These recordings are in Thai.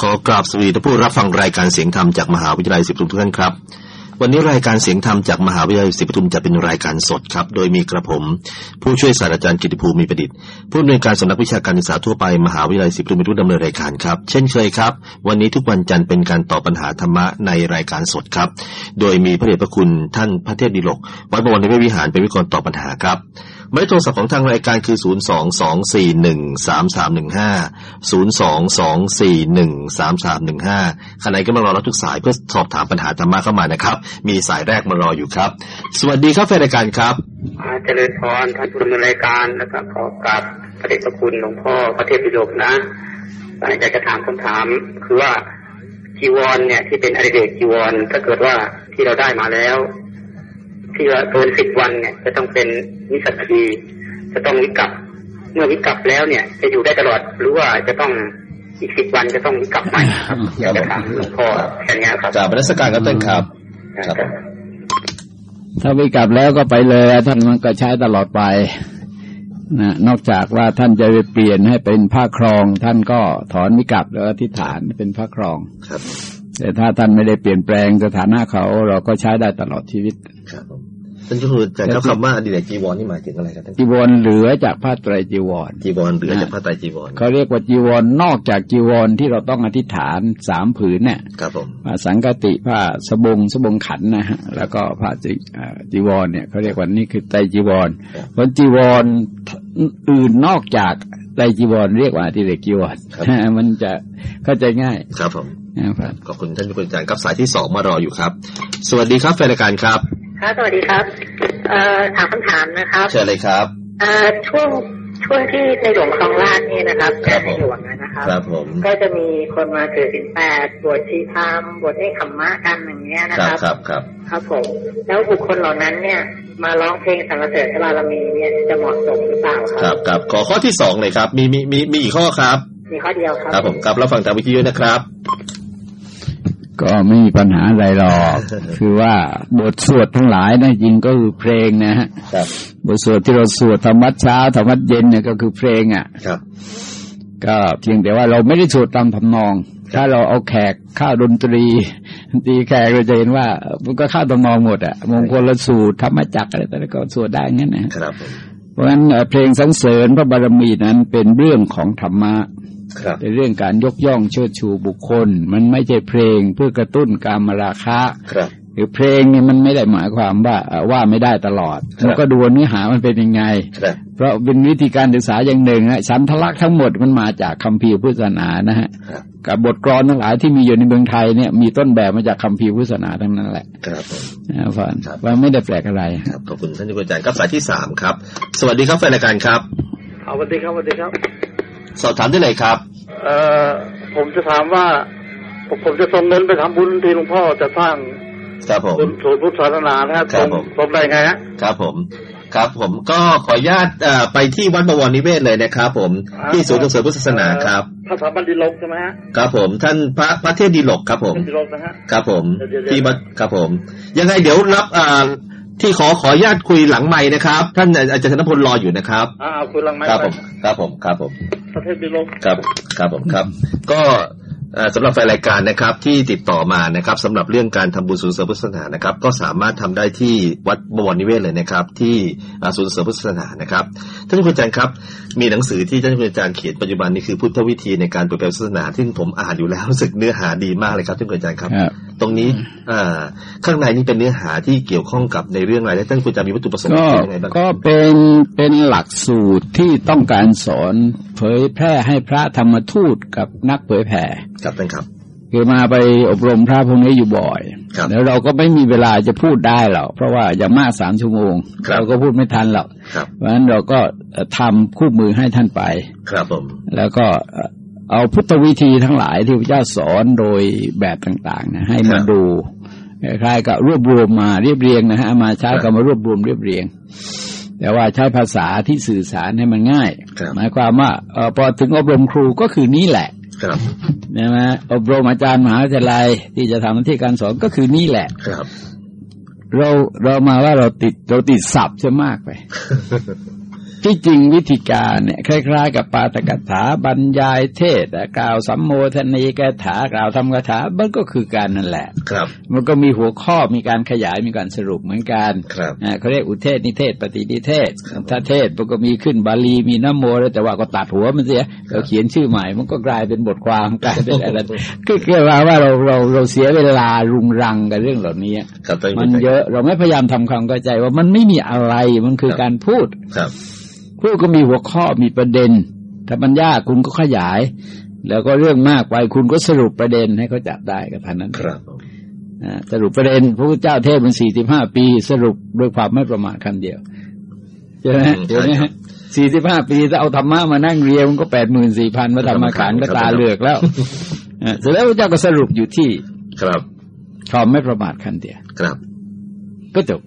ขอกราบสวีทผู้รับฟังรายการเสียงธรรมจากมหาวิทยาลัยศิริทุกท่านครับ วันนี้รายการเสียงธรรมจากมหาวิทยาลัยศิริปทุมจะเป็นรายการสดครับ โดยมีกระผม ผู้ช่วยศาสตราจารย์กิติภูมิมีประดิษฐ์ผู้อำนวยการสำนักวิชาการศึกษาทั่วไปมหาวิทยาลัยศิริปทุมเป็นผู้ดำเนินรายการครับ เช่นเคยครับ วันนี้ทุกวันจันทร์เป็นการตอบปัญหาธรรมะในรายการสดครับ โดยมีพระเดชพระคุณท่านพระเทพดิลกวัดบวรในวิหารเป็นวิกรตอบปัญหาครับหมายเลขโทรศัพท์ของทางรายการคือ 0 2 2 4 1 3 3 1 5 0 2 2 4 1 3 3 1 5ขณะนี้ก็มารอรับทุกสายเพื่อสอบถามปัญหาธรรมะเข้ามานะครับมีสายแรกมารออยู่ครับ สวัสดีครับแฟนรายการครับอาเจริญพรท่านผู้ดำเนินรายการนะครับขอกราบพระเดชพระคุณหลวงพ่อพระเทพปิฎกนะอยากจะถามคำถาม คือว่าจีวรเนี่ย ที่เป็นอริเดกจีวรถ้าเกิดว่าที่เราได้มาแล้ว ที่ว่าเกินสิบวันเนี่ย จะต้องเป็นนิสักีจะต้องวิกับเมื่อวิกับแล้วเนี่ย จะอยู่ได้ตลอดหรือว่าจะต้องอีกสิบวันจะต้องวิกับใหม่ครับอยากจะถามหลวงพ่อแค่นี้ครับจากบรรณาการครับท่านครับ ครับถ้าวิกลับแล้วก็ไปเลย ท่านมันก็ใช้ตลอดไปนะนอกจากว่าท่านจะไปเปลี่ยนให้เป็นผ้าครอง ท่านก็ถอนวิกลับแล้วอธิษฐานเป็นผ้าครองครับ แต่ถ้าท่านไม่ได้เปลี่ยนแปลงสถานะเขาเราก็ใช้ได้ตลอดชีวิตครับผม ท่านก็คือแต่คำว่าอดีตจีวรนี่หมายถึงอะไรครับท่านจีวรเหลือจากผ้าไตรจีวร จีวรหรือจากผ้าไตรจีวรเขาเรียกว่าจีวรนอกจากจีวรที่เราต้องอธิษฐานสามผืนเนี่ยครับผมผ้าสังกติผ้าสบงสบงขันนะฮะแล้วก็ผ้าจีอ่าจีวรเนี่ยเขาเรียกว่านี่คือไตรจีวรเพราะจีวรอื่นนอกจากไตรจีวรเรียกว่าอธิเรกจีวรมันจะเข้าใจง่ายครับผมนะครับขอบคุณท่านผู้อาจารย์ครับสายที่สองมารออยู่ครับ สวัสดีครับแฟนรายการครับ ค่ะสวัสดีครับเอ่อถามคำถามนะครับเชิญเลยครับเอ่อช่วงช่วงที่ในหลวงครองราชนี่นะครับครับผมในหลวงนะครับครับผมก็จะมีคนมาถือศีลแปดบวชชีพรามบวชให้ขมมะกันอย่างเงี้ยนะคครับครับครับครับผมแล้วบุคคลเหล่านั้นเนี่ย มาร้องเพลงสรรเสริญพระบารมีเนี่ยจะเหมาะสมหรือเปล่าคครัรับบครับขอข้อที่สองเลยครับ มีมีมีมีอีกข้อครับ มีข้อเดียวครับครับผมครับรับฟังทางวิทยุนะครับ ก็ไม่มีปัญหาอะไรหรอก คือว่าบทสวดทั้งหลายนะจริงก็คือเพลงนะฮะครับบทสวดที่เราสวดธรรมวัดเช้าธรรมวัดเย็นเนี่ยก็คือเพลงอะครับ ก็เพียงแต่ว่าเราไม่ได้สวดตามทำนอง ถ้าเราเอาแขกข้าวดนตรีตีแขกเราจะเห็นว่า มันก็ข้าวทำนองหมดอะมงคลละสูตรธรรมจักรอะไรแต่ละก็สวดได้งั้นนะครับผมเพราะฉะนั้นเอ่อเพลงสรรเสริญพระบารมีนั้นเป็นเรื่องของธรรมะ ครับเป็นเรื่องการยกย่องเชิดชูบุคคล มันไม่ใช่เพลงเพื่อกระตุ้นการมราคะครับหรือเพลงนี่มันไม่ได้หมายความว่าเอ่อว่าไม่ได้ตลอดครับมันก็ดูว่าเนื้อหามันเป็นยังไงครับเพราะเป็นวิธีการศึกษาอย่างหนึ่งนะฉันทลักษณ์ทั้งหมดมันมาจากคัมภีร์พุทธศาสนานะฮะครับกับบทกลอนทั้งหลายที่มีอยู่ในเมืองไทยเนี่ยมีต้นแบบมาจากคัมภีร์พุทธศาสนาทั้งนั้นแหละครับผมนะฟันครับว่าไม่ได้แปลกอะไรครับขอบคุณท่านผู้อาจารย์ครับสายที่สามครับ สวัสดีครับแฟนรายการครับเอาสวัสดีครับสวัสดีครับ สอบถามได้เลยครับ เอ่อผมจะถามว่าผมผมจะส่งเงินไปทำบุญที่หลวงพ่อจะสร้างครับผมศูนย์ศูนย์พุทธศาสนานะครับครับผมผมได้ไงฮะครับผมครับผมก็ขออนุญาตเอ่อไปที่วัดบวรนิเวศเลยนะครับผมครับที่ศูนย์ส่งเสริมพุทธศาสนาครับพระธรรมดิลกใช่ไหมฮะครับผมท่านพระพระเทพดีหลกครับผมดิลกนะฮะครับผมเดี๋ยวๆที่วัดครับผม ยังไงเดี๋ยวรับอ่า ที่ขอขออนุญาตคุยหลังใหม่นะครับ ท่านอาจารย์ธนพลรออยู่นะครับอ่าเอาคุณลังไม้ครับไปผมครับผมครับผมประเทศดิลกครับครับผมครับ ก็เอ่อสำหรับแฟนรายการนะครับที่ติดต่อมานะครับสำหรับเรื่องการทำบุญศูนย์เสริมพุทธศาสนานะครับ ก็สามารถทำได้ที่วัดบวรนิเวศเลยนะครับ ที่อ่าศูนย์เสริมพุทธศาสนานะครับท่านผู้อาจารย์ครับ มีหนังสือที่ท่านผู้อาจารย์เขียนปัจจุบันนี้คือพุทธวิธีในการเผยแพร่ศาสนาที่ผมอ่านอยู่แล้วรู้สึกเนื้อหาดีมากเลยครับท่านผู้อาจารย์ครับครับตรงนี้อ่าข้างในนี่เป็นเนื้อหาที่เกี่ยวข้องกับในเรื่องอะไรและท่านผู้อาจารย์มีวัตถุประสงค์ก็ยังไงบ้างก็เป็นเป็นหลักสูตรที่ต้องการสอนเผยแพร่ให้พระธรรมทูตกับนักเผยแผ่ครับท่านครับคือมาไปอบรมพระพวกนี้อยู่บ่อยครับแล้วเราก็ไม่มีเวลาจะพูดได้หรอกเพราะว่าอย่างมากสามชั่วโมงครับเราก็พูดไม่ทันหรอกครับเพราะฉะนั้นเราก็เอ่อทำคู่มือให้ท่านไป ครับผม แล้วก็ เอ่อเอาพุทธวิธีทั้งหลายที่พระเจ้าสอนโดยแบบต่างๆนะให้มาดูคล้ายๆกับรวบรวมมาเรียบเรียงนะฮะมาใช้กับมารวบรวมเรียบเรียง แต่ว่าใช้ภาษาที่สื่อสารให้มันง่ายครับหมายความว่าเออพอถึงอบรมครูก็คือนี้แหละครับใช่ไหมอบรมอาจารย์มหาวิทยาลัยที่จะทำหน้าที่การสอนก็คือนี่แหละครับ เราเรามาว่าเราติดเราติดศัพท์จะมากไป ที่จริงวิธีการเนี่ยคล้ายๆ กับปาตกถาบรรยายเทศน์กล่าวสัมโมทนีแกถากล่าวธรรมกถามันก็คือการนั่นแหละ ครับ มันก็มีหัวข้อมีการขยายมีการสรุปเหมือนกันครับอ่าเขาเรียกอุเทศนิเทศปฏินิเทศครับถ้าเทศมันก็มีขึ้นบาลีมีน้ำโมแล้วแต่ว่าก็ตัดหัวมันเสียเราเขียนชื่อใหม่มันก็กลายเป็นบทความกลายเป็นอะไรคือคือว่าว่าเราเราเราเสียเวลารุงรังกับเรื่องเหล่านี้ครับท่านมันเยอะเราไม่พยายามทำความเข้าใจว่ามันไม่มีอะไรมันคือการพูดครับ พูดก็มีหัวข้อมีประเด็น ถ้ามันยากคุณก็ขยาย แล้วก็เรื่องมากไปคุณก็สรุปประเด็นให้เขาจับได้ก็เท่านั้นครับผมอ่าสรุปประเด็นพระพุทธเจ้าเทศมันสี่สิบห้าปี สรุปด้วยความไม่ประมาทคำเดียวใช่ไหมเดี๋ยวนี้สี่สิบห้าปีถ้าเอาธรรมะมานั่งเรียนมันก็แปดหมื่นสี่พันมาทำมาขานก็ตาเหลือกแล้วอ่าเสร็จแล้วพระเจ้าก็สรุปอยู่ที่ ครับความไม่ประมาทคำเดียวครับ ก็จบ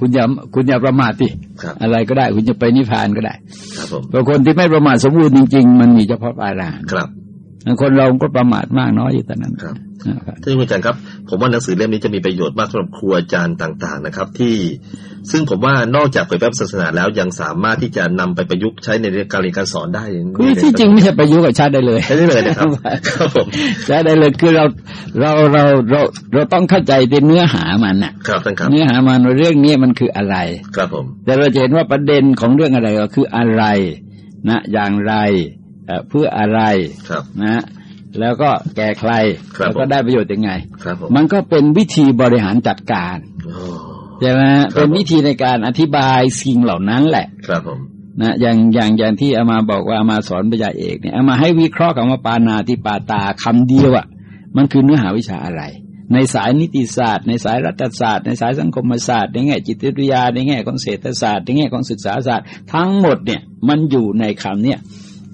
ครับคุณอย่าคุณอย่าประมาทดิครับอะไรก็ได้ คุณจะไปนิพพานก็ได้ ครับผมบางคนที่ไม่ประมาทสมบูรณ์จริง ๆ มันมีเฉพาะปาราหันต์ครับบาง คนเราก็ประมาทมากน้อยอยู่แต่นั้นครับนะครับท่านอาจารย์ครับ ผมว่าหนังสือเล่มนี้จะมีประโยชน์มากสำหรับครูอาจารย์ต่างๆนะครับ ที่ซึ่งผมว่านอกจากเผยแพร่ศาสนาแล้วยังสามารถที่จะนำไปประยุกต์ใช้ในเรื่องการเรียนการสอนได้คือที่จริงไม่ใช่ประยุกต์กับชาติได้เลยใช้ได้เลยนะครับครับผมใช้ได้เลยคือเราเราเราเราเราต้องเข้าใจในเนื้อหามันน่ะครับท่านครับเนื้อหามันว่าเรื่องนี้มันคืออะไร ครับผม แต่เราจะเห็นว่าประเด็นของเรื่องอะไรก็คืออะไรนะอย่างไร เอ่อเพื่ออะไรครับนะ แล้วก็แก่ใครครับแล้วก็ได้ประโยชน์ยังไงครับผมมันก็เป็นวิธีบริหารจัดการโอ้ใช่ไหมครับเป็นวิธีในการอธิบายสิ่งเหล่านั้นแหละ ครับผมนะอย่างอย่างอย่างที่อามาบอกว่าอามาสอนปัญญาเอกเนี่ยอามาให้วิเคราะห์คำว่าปานาติปาตาคำเดียวอะมันคือเนื้อหาวิชาอะไร ในสายนิติศาสตร์ ในสายรัฐศาสตร์ ในสายสังคมศาสตร์ในแง่จิตวิทยาในแง่ของเศรษฐศาสตร์ในแง่ของศึกษาศาสตร์ ทั้งหมดเนี่ยมันอยู่ในคำเนี่ย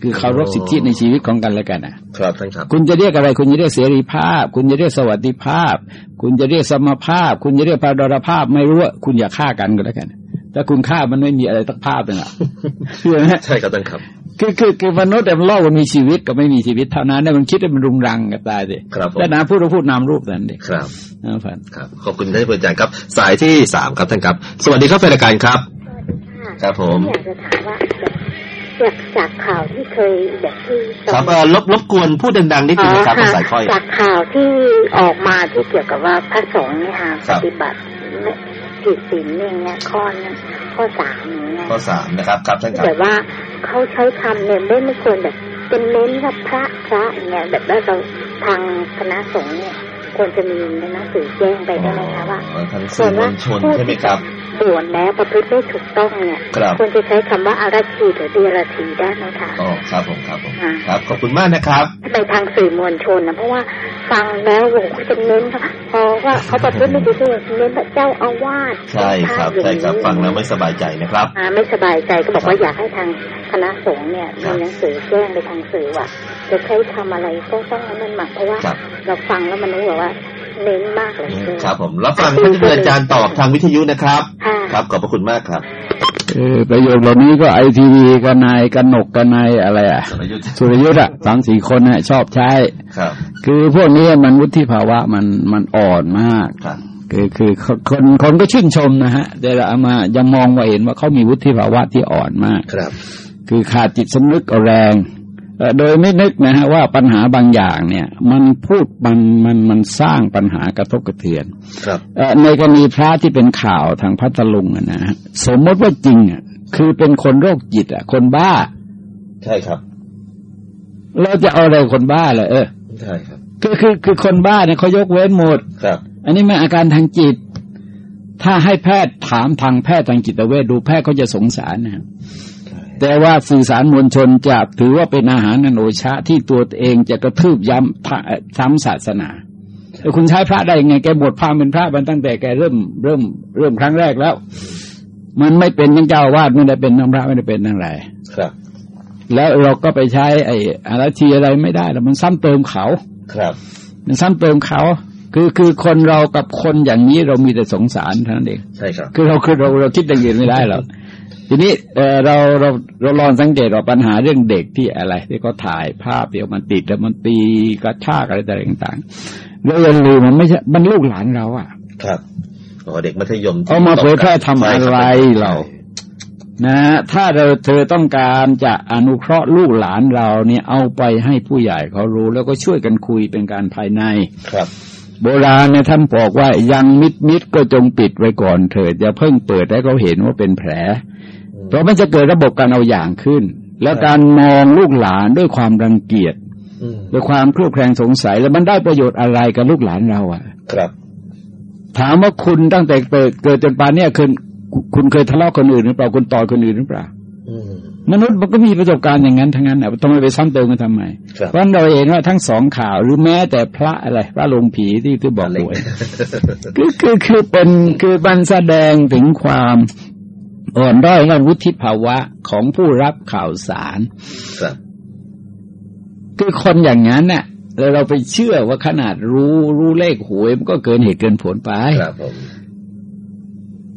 คือเคารพสิทธิในชีวิตของกันและกันนะครับท่านครับ คุณจะเรียกอะไร คุณจะเรียกเสรีภาพ คุณจะเรียกสวัสดิภาพ คุณจะเรียกสมภาพ คุณจะเรียกพาดรภาพ ไม่รู้ว่าคุณอย่าฆ่ากันก็แล้วกันถ้าคุณฆ่ามันไม่มีอะไรตักภาพหนึ่งอะเชื่อไหมใช่ครับท่านครับ คือคือคือมนุษย์แต่มันโลกมันมีชีวิตกับไม่มีชีวิตเท่านั้นเนี่ยมันคิดว่ามันรุงรังกับตายสิครับผมแต่นาพูดก็พูดนามรูปนั่นเองครับนะพันครับขอบคุณท่านอาจารย์ครับ สายที่สามครับท่านครับ สวัสดีครับแฟนรายการครับครับผมอยากจะถามว่า จากจากข่าวที่เคยแบบที่ครับเอ่อรบรบกวนพูดดังๆนิดนึงนะครับคุณสายค่อยจากข่าวที่ออกมาที่เกี่ยวกับว่าพระสงฆ์เนี่ยค่ะครัปบฏิบัติไม่ผิดศีลเนี่ยเนี่ยข้อนั้นข้อสามอย่างเงี้ยข้อสามนะครับครับท่านครับแบบว่าเขาใช้คำเนี่ยไม่ไม่ควรแบบเป็นเน้นว่าพระพระอย่างเงี้ยแบบว่าเราทางคณะสงฆ์เนี่ยควรจะมีในหนังสือแจ้งไปได้ไหมคะว่าอ๋อทางสื่อมวลชนใช่ไหมครั บบวชแล้วประพฤติไม่ถูกต้องเนี่ยครับควรจะใช้คำว่าอาราชีหรือเดียราชีได้ไหมคะอ๋อครับผมครับผมอ่าครับขอบคุณมากนะครับในทางสื่อมวลชนนะเพราะว่าฟังแล้วโอ้โหจะเน้นเพราะว่าเขาประพฤติไม่ดีด้วยเน้นแบบเจ้าอาวาสใช่ครับเป็นพะใช่ครับอย่างนี้ฟังแล้วไม่สบายใจนะครับอ่าไม่สบายใจก็บอกว่าอยากให้ทางคณะสงฆ์เนี่ยครัมีบหนังสือแจ้งไปทางสื่อว่าจะใช้ทำอะไรก็ต้องให้มันหมักเพราะว่าครับเราฟังแล้วมันรู้สึกว่า เน้นมากเหลยเกินครับผมรับฟังท่านอาจารย์ตอบทางวิทยุนะครับค่ะครับขอบพระคุณมากครับเออประโยชน์เหล่านี้ก็ไอทีวีกับนายกันหนกกับนายอะไรอะสรยุทธ์สุรยุทธ์อะสามสี่คนน่ะชอบใช้ครับ คือพวกนี้มันวุฒิภาวะมันมันอ่อนมากครับคือคือคนคนก็ชื่นชมนะฮะ แต่เราเอามายังมองว่าเห็นว่าเขามีวุฒิภาวะที่อ่อนมากครับ คือขาดจิตสำนึกแรงเอ่อ โดยไม่นึกนะฮะว่าปัญหาบางอย่างเนี่ย มันพูดมันมันมันสร้างปัญหากระทบกระเทือน ครับเอ่อในกรณีพระที่เป็นข่าวทางพัทลุงอะนะฮะสมมติว่าจริงอะคือเป็นคนโรคจิตอะ คนบ้า ใช่ครับ เราจะเอาอะไรคนบ้าเลยเออใช่ครับคือคือคือคนบ้าเนี่ยเขายกเว้นหมดครับ อันนี้มันอาการทางจิต ถ้าให้แพทย์ถามทางแพทย์ทางจิตเวชดูแพทย์เขาจะสงสารนะครับ แต่ว่าสื่อสารมวลชนจะถือว่าเป็นอาหารนันโอชะที่ตัวเองจะกระทืบย้ำพระซ้ำศาสนาแต่คุณใช้พระได้ยังไงแกบวชพราหมณ์เป็นพระมันตั้งแต่แกเริ่มเริ่มเริ่มครั้งแรกแล้ว มันไม่เป็นทั้งเจ้าอาวาดไม่ได้เป็นทั้งพระไม่ได้เป็นทั้งไรครับ แล้วเราก็ไปใช้ไอ้อาราชีอะไรไม่ได้แล้วมันซ้ำเติมเขาครับ มันซ้ำเติมเขา คือคือคนเรากับคนอย่างนี้เรามีแต่สงสารเท่านั้นเองใช่ครับ คือเราคือเราเราคิดอย่างอื่นไม่ได้หรอก ทีนี้เออเราเราเราลองสังเกตว่าปัญหาเรื่องเด็กที่อะไร ที่เขาถ่ายภาพเดี๋ยวมันติดแล้วมันตีกระชากอะไรต่างๆแล้วอย่าลืมมันไม่ใช่มันลูกหลานเราอะครับอ๋อเด็กมัธยมที่เอามาเผยแพร่ทำอะไรใช่คบเรานะถ้าเราเธอต้องการจะอนุเคราะห์ลูกหลานเราเนี่ยเอาไปให้ผู้ใหญ่เขารู้ แล้วก็ช่วยกันคุยเป็นการภายในครับ โบราณเนี่ยท่านบอกว่ายังมิดมิดก็จงปิดไว้ก่อนเถิดอย่าเพิ่งเปิดให้เขาเห็นว่าเป็นแผล เพราะมันจะเกิดระบบการเอาอย่างขึ้น แล้วการมองลูกหลานด้วยความรังเกียจอืมด้วยความเครือบแคลงสงสัย แล้วมันได้ประโยชน์อะไรกับลูกหลานเราอะ ครับ ถามว่าคุณตั้งแต่เกิดเกิดจนป่านเนี่ยเคยคุณเคยทะเลาะคนอื่นหรือเปล่าคุณต่อยคนอื่นหรือเปล่าอืมมนุษย์มันก็มีประสบการณ์อย่างนั้นทั้งนั้นอะต้องไปซ้ำเติมกันทำไมครับเพราะฉะนั้นเราเห็นว่าทั้งสองข่าวหรือแม้แต่พระอะไร พระลงผีที่ที่บอกอะไรหวยคือคือคือเป็นคือมันแสดงถึงความ อ่อนด้อยด้านวุฒิภาวะของผู้รับข่าวสารครับคือคนอย่างนั้นน่ะแล้วเราไปเชื่อว่าขนาดรู้รู้เลขหวยมันก็เกินเหตุเกินผลไปครับผม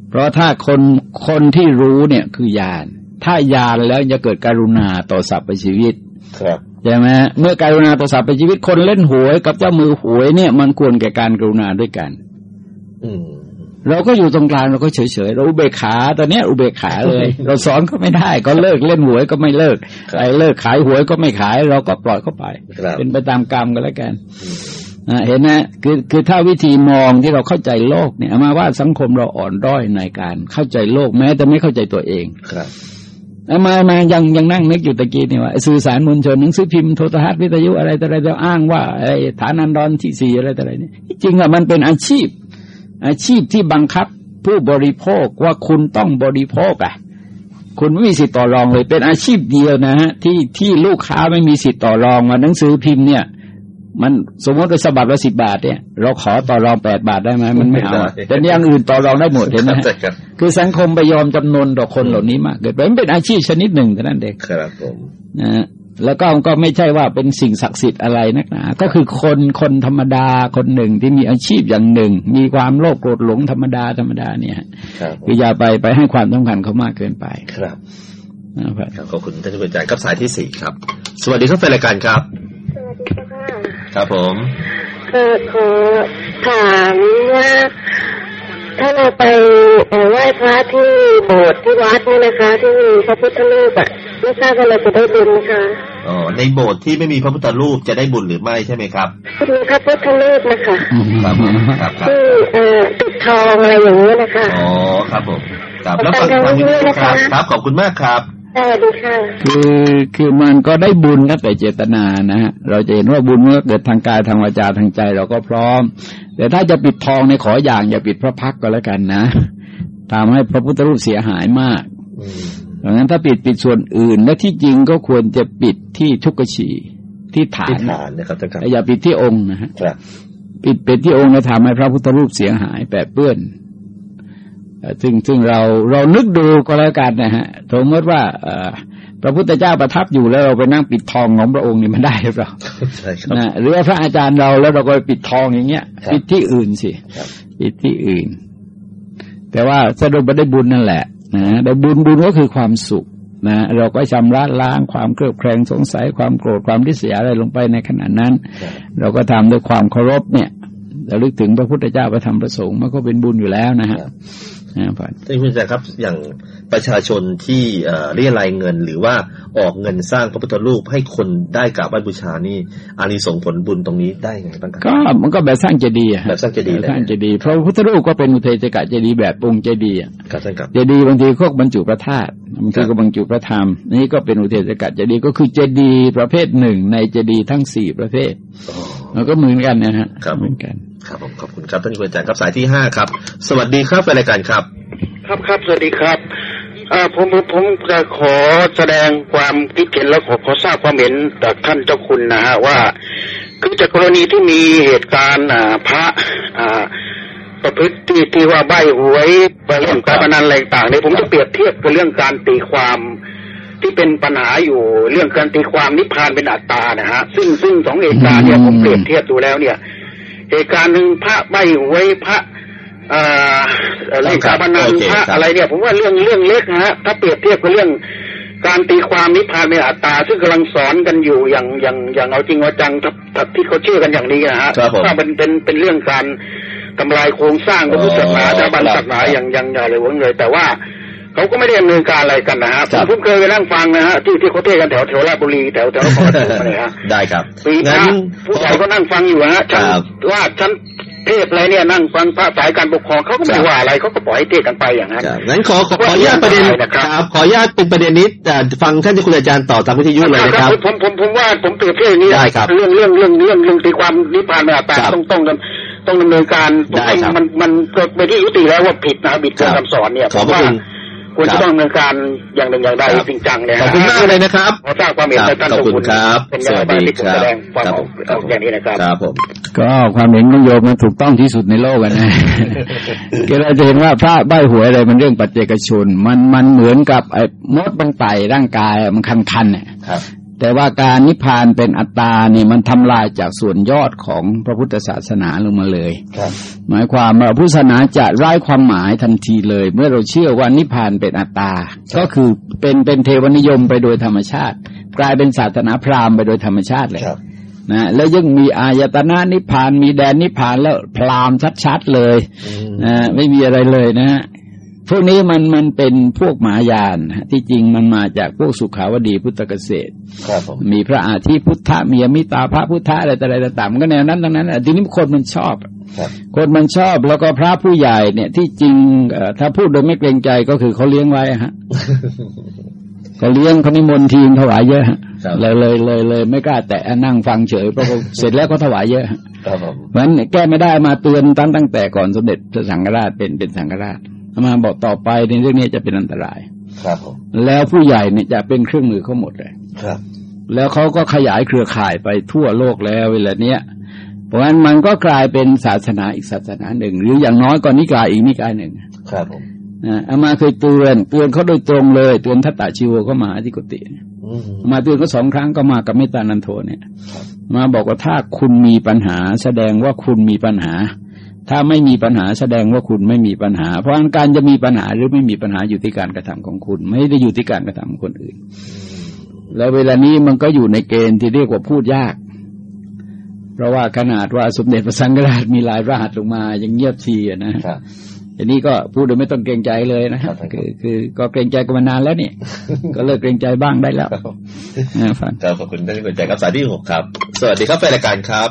เพราะถ้าคนคนที่รู้เนี่ยคือญาณถ้าญาณแล้วจะเกิดการุณาต่อสรรพชีวิต ครับใช่ไหมเมื่อการุณาต่อสรรพชีวิตคนเล่นหวยกับเจ้ามือหวยเนี่ย มันควรแก่การกรุณาด้วยกัน อืม เราก็อยู่ตรงกลางเราก็เฉยๆเราอุเบกขาตอนเนี้ยอุเบกขาเลย เราสอนก็ไม่ได้ ก็เลิกเล่นหวยก็ไม่เลิกครับไอ้เลิกขายหวยก็ไม่ขาย เราก็ปล่อยเข้าไปครับเป็นไปตามกรรมก็แล้วกันอืมอะเห็นนะคือคือถ้าวิธีมองที่เราเข้าใจโลกเนี่ยเอามาว่าสังคมเราอ่อนด้อยในการเข้าใจโลกแม้แต่ไม่เข้าใจตัวเองครับเอามามายังยังนั่งนึกอยู่ตะกี้นี่ว่าสื่อสารมวลชนหนังสือพิมพ์โทรทัศน์วิทยุอะไรต่ออะไรจะอ้างว่าไอ้ฐานันดรที่สี่อะไรต่ออะไรเนี่ยจริงอะมันเป็นอาชีพ อาชีพที่บังคับผู้บริโภคว่าคุณต้องบริโภคอะคุณไม่มีสิทธิ์ต่อรองเลย เป็นอาชีพเดียวนะฮะที่ที่ลูกค้าไม่มีสิทธิ์ต่อรองว่าหนังสือพิมพ์เนี่ย มันสมมติว่าฉบับละสิบาทเนี่ย เราขอต่อรองแปดบาทได้ไหมมันไม่เอาอะแต่อย่างอื่นต่อรองได้หมดเห็นไหมฮะใช่ครับคือสังคมไปยอมจำนนต่อคนเหล่านี้มากเกิดไปมันเป็นอาชีพชนิดหนึ่งเท่านั้นเองครับผมนะฮะ แล้วก็ก็ไม่ใช่ว่าเป็นสิ่งศักดิ์สิทธิ์อะไรนักหนา ก็คือคนคนธรรมดาคนหนึ่งที่มีอาชีพอย่างหนึ่ง มีความโลภโกรธหลงธรรมดาธรรมดาเนี่ยครับผมคืออย่าไปไปให้ความสำคัญเขามากเกินไปครับนะครับครับขอบคุณท่านผู้อาจารย์ครับสายที่สี่ครับ สวัสดีครับแฟนรายการครับ สวัสดีค่ะ ครับผมก็ขอถามว่า ถ้าเราไปเอ่อไหว้พระที่โบสถ์ที่วัดเนี่ยนะคะ ที่มีพระพุทธรูปอะไม่ทราบว่าเราจะได้บุญไหมคะอ๋อในโบสถ์ที่ไม่มีพระพุทธรูปจะได้บุญหรือไม่ใช่ไหมครับที่มีพระพุทธรูปนะคะครับผมครับครับที่เอ่อติดทองอะไรอย่างนี้ยนะคะอ๋อครับผมครับแล้วฟังฟังวิทยุครับครับขอบคุณมากครับ สวัสดีค่ะคือคือมันก็ได้บุญแล้วแต่เจตนานะฮะเราจะเห็นว่าบุญเมื่อเกิดทางกายทางวาจาทางใจ เราก็พร้อม แต่ถ้าจะปิดทองในขออย่าง อย่าปิดพระพักตร์ก็แล้วกันนะทำให้พระพุทธรูปเสียหายมากอืมดังนั้นถ้าปิดปิดส่วนอื่นและที่จริงก็ควรจะปิดที่ทุกขชีที่ฐาที่นฐานนะครับท่านครับอย่าปิดที่องค์นะฮะครับปิดเป็นที่องค์แล้วทำให้พระพุทธรูปเสียหายแปดเปื้อนเอ่อ ซึ่งซึ่งเราเรานึกดูก็แล้วกันนะฮะสมมติว่าเอ่อพระพุทธเจ้าประทับอยู่แล้วเราไปนั่งปิดทองของพระองค์นี่มันได้หรือเปล่าใช่ครับนะหรือว่าพระอาจารย์เราแล้วเราก็ไปปิดทองอย่างเงี้ยครับปิดที่อื่นสิครับปิดที่อื่น แต่ว่าสรุปว่าได้บุญนั่นแหละนะได้บุญบุญก็คือความสุขนะเราก็ชำระล้างความเครือบแคลงสงสัยความโกรธความริษยาอะไรลงไปในขณะนั้นครับเราก็ทำด้วยความเคารพเนี่ยระลึกถึงพระพุทธเจ้าพระธรรมพระสงฆ์มันก็เป็นบุญอยู่แล้วนะฮะครับนะครับ ท่านผู้อาจารย์ครับ อย่างประชาชนที่เอ่อเรียรายเงิน หรือว่าออกเงินสร้างพระพุทธรูปให้คนได้กราบไหว้บูชานี่อานิสงส์ผลบุญตรงนี้ได้ไงบ้างครับก็มันก็แบบสร้างเจดีย์อะฮะแบบสร้างเจดีย์เลยสร้างเจดีย์เพราะพระพุทธรูปก็เป็นอุเทศกะเจดีย์แบบองค์เจดีย์อะครับท่านครับเจดีย์บางทีก็บรรจุพระธาตุบางทีก็บรรจุพระธรรมนี่ก็เป็นอุเทศกะเจดีย์ก็คือเจดีย์ประเภทหนึ่งในเจดีย์ทั้งสี่ประเภทอ๋อมันก็เหมือนกันนะฮะครับเหมือนกัน ครับผมขอบคุณครับท่านผู้อาจารย์ครับสายที่ห้าครับ สวัสดีครับแฟนรายการครับ ครับครับสวัสดีครับอผมผมจะขอแสดงความคิดเห็นและขอขอทราบความเห็นจากท่านเจ้าคุณนะฮะว่า คือจากกรณีที่มีเหตุการณ์พระประพฤติที่ว่าใบหวยเรื่องการพนันอะไรต่างๆเนี่ยผมจะเปรียบเทียบกับเรื่องการตีความที่เป็นปัญหาอยู่เรื่องการตีความนิพพานเป็นอัตตานะฮะซึ่งซึ่งสองเหตุการณ์เนี่ยผมเปรียบเทียบดูแล้วเนี่ย เหตุการณ์หนึ่งพระใบหวยพระเอ่อเรื่องการพนันโอเคพระครับอะไรเนี่ย ผมว่าเรื่องเรื่องเล็กนะฮะถ้าเปรียบเทียบกับเรื่องการตีความนิพพานเป็นอัตตา ซึ่งกำลังสอนกันอยู่อย่างอย่างอย่างเอาจริงเอาจังถ้าถ้าที่เขาเชื่อกันอย่างนี้นะฮะครับผมถ้าเป็นเป็นเป็นเรื่องการทำลายโครงสร้างพระพุทธศาสนาอ๋อสถาบันครับศาสนาอย่างอย่างอย่างอะไรวะเลยแต่ว่า เขาก็ไม่ได้ดำเนินการอะไรกันนะฮะผมผมเคยไปนั่งฟังนะฮะที่ที่เขาเทศกันแถวแถวราชบุรีแถวแถวนครปฐมอะไรฮะได้ครับปีพระงั้นผู้ใหญ่ก็นั่งฟังอยู่ฮะชั้นครับว่าชั้นเทพอะไรเนี่ยนั่งฟังพระสายการปกครองเขาก็ไม่ครับว่าอะไรเขาก็ปล่อยให้เทศกันไปอย่างนั้นครับงั้นขอขอขออนุญาตประเด็นนะครับครับขออนุญาตเป็นประเด็นนี้แต่ฟังท่านเจ้าคุณอาจารย์ต่อทางวิทยุเลยนะครับผมผมผมว่าผมเปรียบเทียบอย่างนี้ได้ครับเรื่องเรื่องเรื่องเรื่องเรื่องตีความนิพพานไม่อาตาครับต้องต้องดำต้องดำเนินการผมได้ว่าครับมันมันเกิดไปนที่ยุติแล้วว่าผิดนะบิดเบือนครับคำสอนเนี่ยขอบพระว่า คุณควรครัจะบต้องดำเนินการอย่างหนึ่งอย่างใดครับจริงจังเลยขอบคุณมากเลยนะครับขอทราบความเห็นในท่านขอบคุณเจ้าครับเป็นอย่างไรที่ผมแสดงความครับออกออกอย่างนี้นะครับครับผมก็ความเห็นของโยมมันถูกต้องที่สุดในโลกอะนะก็เราจะเห็นว่าพระใบหวยอะไรมันเรื่องปัจเจกชน มันมันเหมือนกับไอ้มดมันไต่ร่างกายอะมันคันคันๆเนี่ยครับ แต่ว่าการนิพพานเป็นอัตตานี่มันทำลายจากส่วนยอดของพระพุทธศาสนาลงมาเลยครับหมายความว่าพุทธศาสนาจะไร้ความหมายทันทีเลย เมื่อเราเชื่อว่านิพพานเป็นอัตตา ก็คือเป็นเป็นเทวนิยมไปโดยธรรมชาติ กลายเป็นศาสนาพราหมณ์ไปโดยธรรมชาติเลยครับนะแล้วยังมีอายตนะนิพพานมีแดนนิพพานแล้วพราหมณ์ชัดๆเลยอืมนะไม่มีอะไรเลยนะฮะ พวกนี้มันมันเป็นพวกหมายานฮะที่จริงมันมาจากพวกสุขาวดีพุทธเกษตรครับผมมีพระอาทิพุทธะมีอมิตาพระพุทธะอะไรต่ออะไรต่างๆมันก็แนวนั้นทั้งนั้นอะทีนี้คนมันชอบครับคนมันชอบแล้วก็พระผู้ใหญ่เนี่ย ที่จริงเอ่อถ้าพูดโดยไม่เกรงใจก็คือเขาเลี้ยงไว้ฮะเขาเลี้ยงเขานิมนต์ทีมถวายเยอะฮะครับเลยเลยเลยเลยไม่กล้าแตะนั่งฟังเฉยเพราะเขาเสร็จแล้วก็ถวายเยอะฮะครับผมเพราะฉะนั้นแก้ไม่ได้มาเตือนตั้งตั้งแต่ก่อนสมเด็จพระสังฆราชเป็นเป็นสังฆราชอา มาบอกต่อไปในเรื่องนี้จะเป็นอันตราย ครับผมแล้วผู้ใหญ่เนี่ยจะเป็นเครื่องมือเขาหมดเลย ครับ แล้วเขาก็ขยายเครือข่ายไปทั่วโลกแล้วเวลาเนี้ยเพราะฉะนั้นมันก็กลายเป็นศาสนาอีกศาสนาหนึ่ง หรืออย่างน้อยก็นิกายอีกนิกายหนึ่ง ครับผมนะอามาเคยเตือนเตือนเขาโดยตรงเลยเตือนทัตตาชิวก็มาที่กุฏิเนี่ยอืมมาเตือนก็สองครั้งก็มากับเมตตานันโทเนี่ย มาบอกว่าถ้าคุณมีปัญหาแสดงว่าคุณมีปัญหา ถ้าไม่มีปัญหาแสดงว่าคุณไม่มีปัญหา เพราะฉะนั้นการจะมีปัญหาหรือไม่มีปัญหาอยู่ที่การกระทำของคุณ ไม่ได้อยู่ที่การกระทำของคนอื่น แล้วเวลานี้มันก็อยู่ในเกณฑ์ที่เรียกว่าพูดยาก เพราะว่าขนาดว่าสมเด็จพระสังฆราชมีลายรหัสลงมายังเงียบทีอะนะครับอันนี้ก็พูดโดยไม่ต้องเกรงใจเลยนะครับครับคือคือก็เกรงใจกันมานานแล้วนี่ก็เลิกเกรงใจบ้างได้แล้วนะฟังครับขอบคุณท่านที่สนใจครับสายที่หกครับ สวัสดีครับแฟนรายการครับ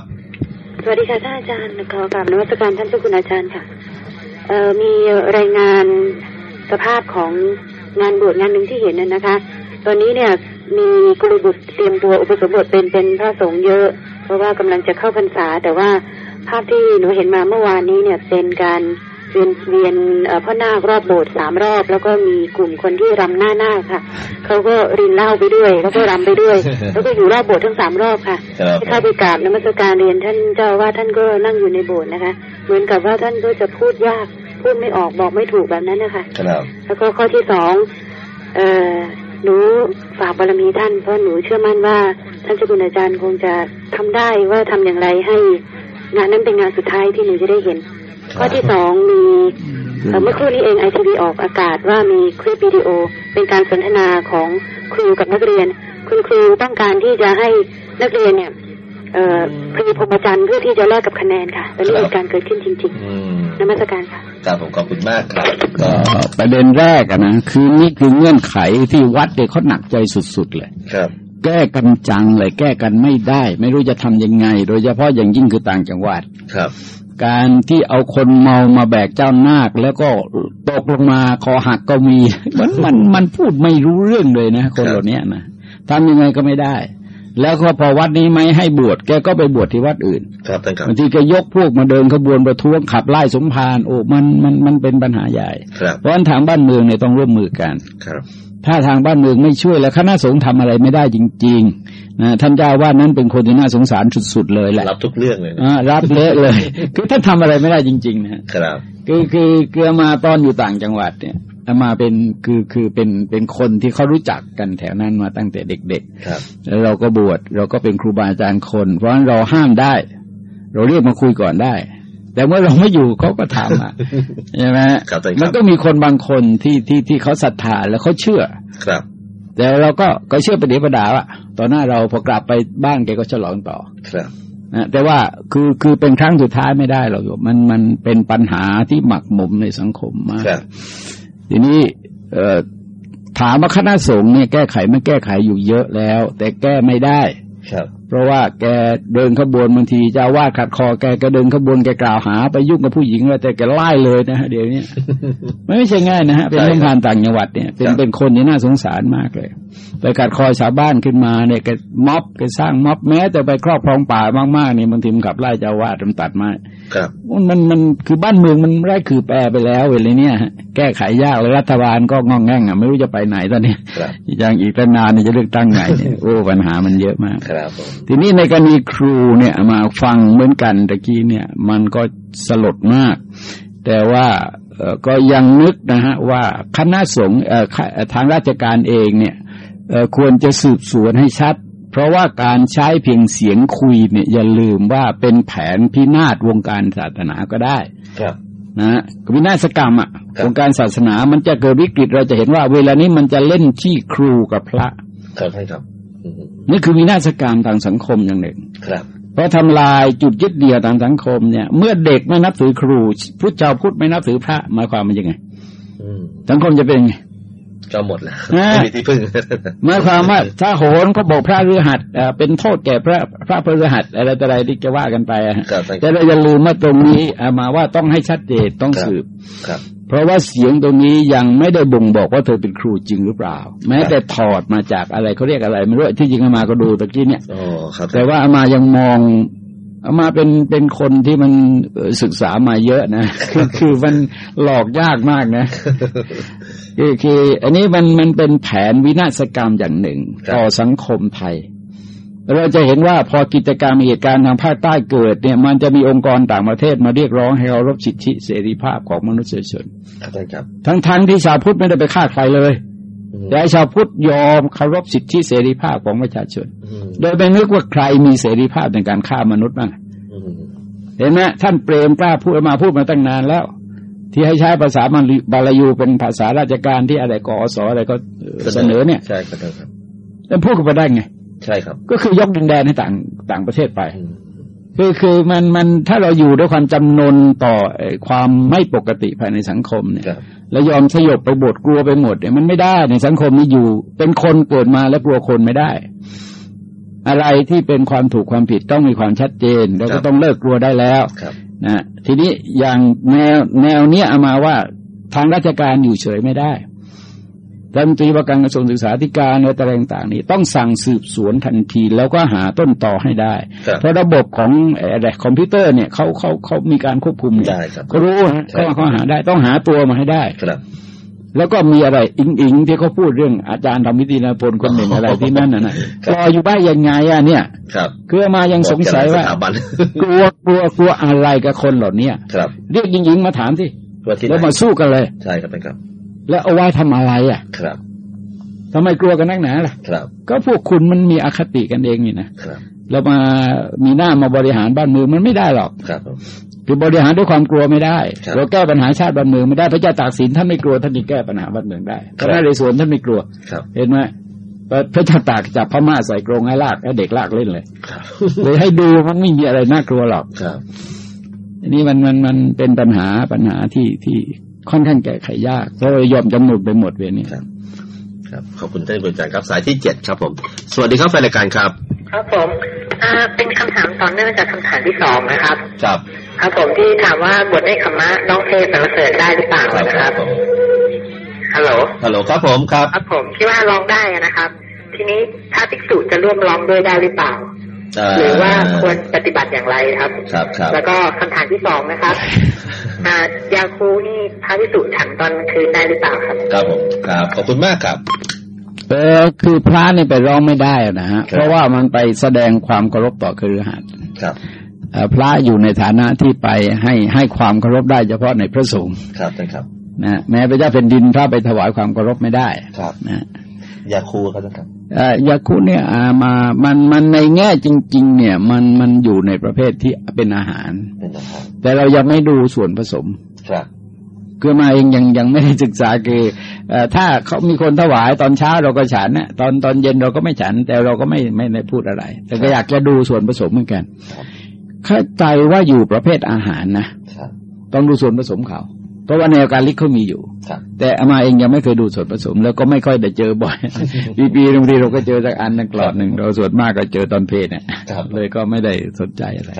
สวัสดีค่ะท่านอาจารย์ขอกราบนวัตการท่านเจ้าคุณอาจารย์ค่ะเอ่อมีรายงานสภาพของงานบวชงานหนึ่งที่เห็นน่ะนะคะ ตอนนี้เนี่ยมีกุลบุตรเตรียมตัวอุปสมบทเป็นเป็นพระสงฆ์เยอะ เพราะว่ากำลังจะเข้าพรรษา แต่ว่าภาพที่หนูเห็นมาเมื่อวานนี้เนี่ยเป็นการ เวียนเวียนเอ่อพ่อนาครอบโบสถ์สามรอบ แล้วก็มีกลุ่มคนที่รำหน้าหน้าคค่ะเขาก็รินเหล้าไปด้วย แล้วก็รำไปด้วย แล้วก็อยู่รอบโบสถ์ทั้งสามรอบค่ะครับที่เข้าไปกราบนมัสการเรียนท่านเจ้าอาว่าสท่านก็นั่งอยู่ในโบสถ์นะคะ เหมือนกับว่าท่านก็จะพูดยากพูดไม่ออกบอกไม่ถูกแบบนั้นนะคะครับแล้วก็ข้อที่สองเอ่อหนูฝากบารมีท่านเพราะหนูเชื่อมั่นว่าท่านเจ้าคุณอาจารย์คงจะทำได้ว่าทำอย่างไรให้งานนั้นเป็นงานสุดท้ายที่หนูจะได้เห็น ข้อที่สองมีเอ่อเมื่อครู่นี้เองไอทีวีออกอากาศว่ามีคลิปวิดีโอ เป็นการสนทนาของครูกับนักเรียน คุณครูต้องการที่จะให้นักเรียนเนี่ยเอ่อพรีพรหมจรรย์เพื่อที่จะแลกกับคะแนนค่ะตอนนี้ครับเหตุการณ์เกิดขึ้นจริงอืมๆนมัสการค่ะครับผมขอบคุณมากครับก็ก็ประเด็นแรกอะนะคือนี่คือเงื่อนไขที่วัดเนี่ยเขาหนักใจสุด ๆ เลยครับ แก้กันจังเลยแก้กันไม่ได้ ไม่รู้จะทำยังไง โดยเฉพาะอย่างยิ่งคือต่างจังหวัดครับ การที่เอาคนเมามาแบกเจ้านาค แล้วก็ตกลงมาคอหักก็มีมันมันมันพูดไม่รู้เรื่องเลยนะคนเหล่านี้นะทำยังไงก็ไม่ได้ แล้วก็พอวัดนี้ไม่ให้บวชแกก็ไปบวชที่วัดอื่น ครับท่านครับบางทีแกยกพวกมาเดินขบวนประท้วงขับไล่สมภารโอ้มันมันมันเป็นปัญหาใหญ่ครับเพราะฉะนั้นทางบ้านเมืองเนี่ยต้องร่วมมือกันครับ ถ้าทางบ้านเมืองไม่ช่วยแล้วคณะสงฆ์ทำอะไรไม่ได้จริง ๆ นะท่านเจ้าว่านั้นเป็นคนที่น่าสงสารสุดๆเลยแหละ รับทุกเรื่องเลยนะอ่ารับเละเลย คือท่านทำอะไรไม่ได้จริง ๆ นะครับ คือคือคืออามาตอนอยู่ต่างจังหวัดเนี่ยอามาเป็นคือคือเป็นเป็นคนที่เขารู้จักกันแถวนั้นมาตั้งแต่เด็กครับๆแล้วเราก็บวชเราก็เป็นครูบาอาจารย์คน เพราะฉะนั้นเราห้ามได้ เราเรียกมาคุยก่อนได้ แต่เมื่อเราไม่อยู่เขาก็ทำอะใช่ไหมฮะครับท่านครับมันก็มีคนบางคนที่ที่ที่เขาศรัทธาแล้วเขาเชื่อครับ แต่เราก็ก็เชื่อประเดี๋ยวประดาวอะต่อหน้าเราพอกลับไปบ้านแกก็ฉลองต่อครับนะแต่ว่าคือคือเป็นครั้งสุดท้ายไม่ได้หรอกโยมมันมันเป็นปัญหาที่หมักหมมในสังคมมากครับทีนี้เอ่อถามว่าคณะสงฆ์เนี่ยแก้ไขไม่แก้ไขอยู่เยอะแล้ว แต่แก้ไม่ได้ครับเพราะว่าแกเดินขบวนบางทีเจะว่าดขัดคอแกก็เดินขบวนแกกล่าวหา ไปยุ่งกับผู้หญิงแล้วแต่แกไล่เลยนะฮะเดี๋ยวนี้มันไม่ใช่ง่ายนะฮะเป็นเรื่องการต่างจังหวัดเนี่ยเป็นเป็นคนที่น่าสงสารมากเลย ไปกัดคอชาวบ้านขึ้นมาเนี่ยแกม็อบแกสร้างม็อบแม้ แต่ไปครอบครองป่ามากๆเนี่ยบางทีมันขับไล่เจ้าอาวาดมันตัดไม้ครับมันมันมันคือบ้านเมืองมันไร้คือแปรไปแล้วเวลาเนี้ยฮะแก้ไขยากเลยรัฐบาลก็งองแง่งอะไม่รู้จะไปไหนตอนนี้ครับอย่างอีกตั้งนานเนี่ยจะเลือกตั้งไงเนี่ยโอ้ปัญหามันเยอะมากครับผมทีนี้ในกรณีครูเนี่ยมาฟังเหมือนกันตะกี้เนี่ย มันก็สลดมาก แต่ว่าเอ่อก็ยังนึกนะฮะว่าคณะสงฆ์เอ่อค่าทางราชการเองเนี่ยเอ่อควรจะสืบสวนให้ชัด เพราะว่าการใช้เพียงเสียงคุยเนี่ยอย่าลืมว่าเป็นแผนพินาศวงการศาสนาก็ได้ครับนะฮะวินาศกรรมอะครับวงการศาสนามันจะเกิดวิกฤตเราจะเห็นว่า เวลานี้มันจะเล่นที่ครูกับพระครับท่านครับอืม นี่คือวินาศกรรมทางสังคมอย่างหนึ่ง ครับ เพราะทำลายจุดยึดเดี่ยวทางสังคมเนี่ย เมื่อเด็กไม่นับถือครูพุทธเจ้าพุทธไม่นับถือพระหมายความมันยังไงอืมสังคมจะเป็นยังไงก็หมดแล้วอ่าไม่มีที่พึ่งหมายความว่าถ้าโหนก็บอกพระฤหัสเอ่อเป็นโทษแก่พระพระพฤหัสอะไรต่ออะไรที่จะว่ากันไปอะฮะครับท่านคแต่รับเราอย่าลืมว่าตรงนี้เอามาว่าต้องให้ชัดเจนต้องครับสืบครับ เพราะว่าเสียงตรงนี้ยังไม่ได้บ่งบอกว่าเธอเป็นครูจริงหรือเปล่า แม้แต่ถอดมาจากอะไรเขาเรียกอะไรไม่รู้ที่จริงอามาก็ดูตะกี้เนี่ยอ๋อครับแต่ว่าอามายังมองอามาเป็นเป็นคนที่มันเอ่อศึกษามาเยอะนะคือคือมันหลอกยากมากนะคือคืออันนี้มันมันเป็นแผนวินาศกรรมอย่างหนึ่งครับต่อสังคมไทย เราจะเห็นว่าพอกิจกรรมเหตุการณ์ทางภาคใต้เกิดเนี่ย มันจะมีองค์กรต่างประเทศมาเรียกร้องให้เรารบสิทธิเสรีภาพของมนุษยชนครับท่านครับทั้งทั้งๆที่ชาวพุทธไม่ได้ไปฆ่าใครเลยอืมแต่ให้ชาวพุทธยอมเคารพสิทธิเสรีภาพของประชาชนอืมโดยไม่นึกว่าใครมีเสรีภาพในการฆ่ามนุษย์บ้างอืมเห็นไหมท่านเปรมกล้าพูดมาพูดมาตั้งนานแล้ว ที่ให้ใช้ภาษาบาลีบาลายูเป็นภาษาราชการที่อะไรกอสอะไรก็เอ่อเสนอเนี่ยใช่ครับท่านครับแล้วพูดกันไปได้ไง ใช่ครับ ก็คือยกดินแดนให้ต่างต่างประเทศไปอืมคือคือมันมันถ้าเราอยู่ด้วยความจำนนต่อเอ่อความไม่ปกติภายในสังคมเนี่ยครับแล้วยอมสยบไปบดกลัวไปหมดเนี่ยมันไม่ได้ในสังคมนี้อยู่ เป็นคนเกิดมาแล้วกลัวคนไม่ได้ อะไรที่เป็นความถูกความผิดต้องมีความชัดเจน แล้วก็ต้องเลิกกลัวได้แล้วครับนะทีนี้อย่างแนวแนวเนี้ยเอามาว่าทางราชการอยู่เฉยไม่ได้ รัฐมนตรีว่าการกระทรวงศึกษาธิการอะไรต่างๆนี่ต้องสั่งสืบสวนทันทีแล้วก็หาต้นต่อให้ได้ครับเพราะระบบของเอ่ออะไรคอมพิวเตอร์เนี่ยเขาเขาเขามีการควบคุมเนี่ยได้ครับเขารู้ฮะใช่เขาเขาหาได้ต้องหาตัวมาให้ได้ครับแล้วก็มีอะไรอิงอิงที่เขาพูดเรื่องอาจารย์ธรรมวิทยาพลคนหนึ่งอะไรที่นั่นน่ะนะครับรออยู่บ้านยังไงอะเนี่ยครับคืออามายังสงสัยว่าบอกแกหลสถาบันกลัวกลัวกลัวอะไรกับคนเหล่าเนี้ยครับเรียกหญิงๆมาถามสิว่าที่ไหนแล้วมาสู้กันเลย ใช่ครับท่านครับ แล้วเอาไว้ทำอะไรอะ ครับทำไมกลัวกันนักหนาล่ะ ครับ ก็พวกคุณมันมีอคติกันเองนี่นะครับแล้วมามีหน้ามาบริหารบ้านเมืองมันไม่ได้หรอก ครับผมคือบริหารด้วยความกลัวไม่ได้ครับเราแก้ปัญหาชาติบ้านเมืองไม่ได้พระเจ้าตากสินท่านไม่กลัวท่านนี่แก้ปัญหาบ้านเมืองได้พระนเรศวรท่านไม่กลัวครับเห็นไหมพระเจ้าตากจับพม่าใส่กรงให้ลากให้เด็กลากเล่นเลยครับเลยให้ดูมันไม่มีอะไรน่ากลัวหรอกครับอันนี้มันมันมันเป็นปัญหาปัญหาที่ที่ ค่อนข้างแก้ไขยากเพราะเรายอมจำนวนไปหมดเวรนี้ครับ ครับ ขอบคุณท่านผู้จัดครับสายที่เจ็ดครับผม สวัสดีครับแฟนรายการครับ ครับผมอ่าเป็นคำถามต่อเนื่องจากคำถามที่สองนะครับ ครับ ครับผมที่ถามว่าบทในขมมะน้องเทศสรรเสริญได้หรือเปล่าครับนะคครัรับบผมฮัลโหลฮัลโหลครับผมครับ ครับผมคิดว่าร้องได้นะครับ ทีนี้ถ้าภิกษุจะร่วมร้องด้วยได้หรือเปล่า หรือว่าควรปฏิบัติอย่างไรครับ ครับครับแล้วก็คำถามที่สองนะครับอ่ายาคูนี่พระภิกษุฉันตอนคืนได้หรือเปล่าครับ ครับผมครับขอบคุณมากครับเออคือพระนี่ไปร้องไม่ได้นะฮะครับเพราะว่ามันไปแสดงความเคารพต่อคฤหัสถ์ครับเอ่อพระอยู่ในฐานะที่ไปให้ให้ความเคารพได้เฉพาะในพระสงฆ์ครับท่านครับนะแม้พระเจ้าเป็นดินพระไปถวายความเคารพไม่ได้ครับนะ ยาคูครับท่านครับเอ่อยาคุเนี่ยอ่ามามันมันในแง่จริง ๆ เนี่ย มันมันอยู่ในประเภทที่เป็นอาหารเป็นนะครับแต่เรายังไม่ดูส่วนผสมครับคือมาเองยังยังไม่ได้ศึกษาคือเอ่อถ้าเขามีคนถวายตอนเช้าเราก็ฉันนะตอนตอนเย็นเราก็ไม่ฉัน แต่เราก็ไม่ไม่ได้พูดอะไร แต่ก็อยากจะดูส่วนผสมเหมือนกันครับเข้าใจว่าอยู่ประเภทอาหารนะครับต้องดูส่วนผสมเขา เพราะว่าแนวการลิกเขามีอยู่ แต่อามาเองยังไม่เคยดูส่วนผสม แล้วก็ไม่ค่อยได้เจอบ่อยปีปีบางทีเราก็เจอสักอันนึงกลอดหนึ่งเราส่วนมากก็เจอตอนเพศเนี่ยเลยก็ไม่ได้สนใจอะไร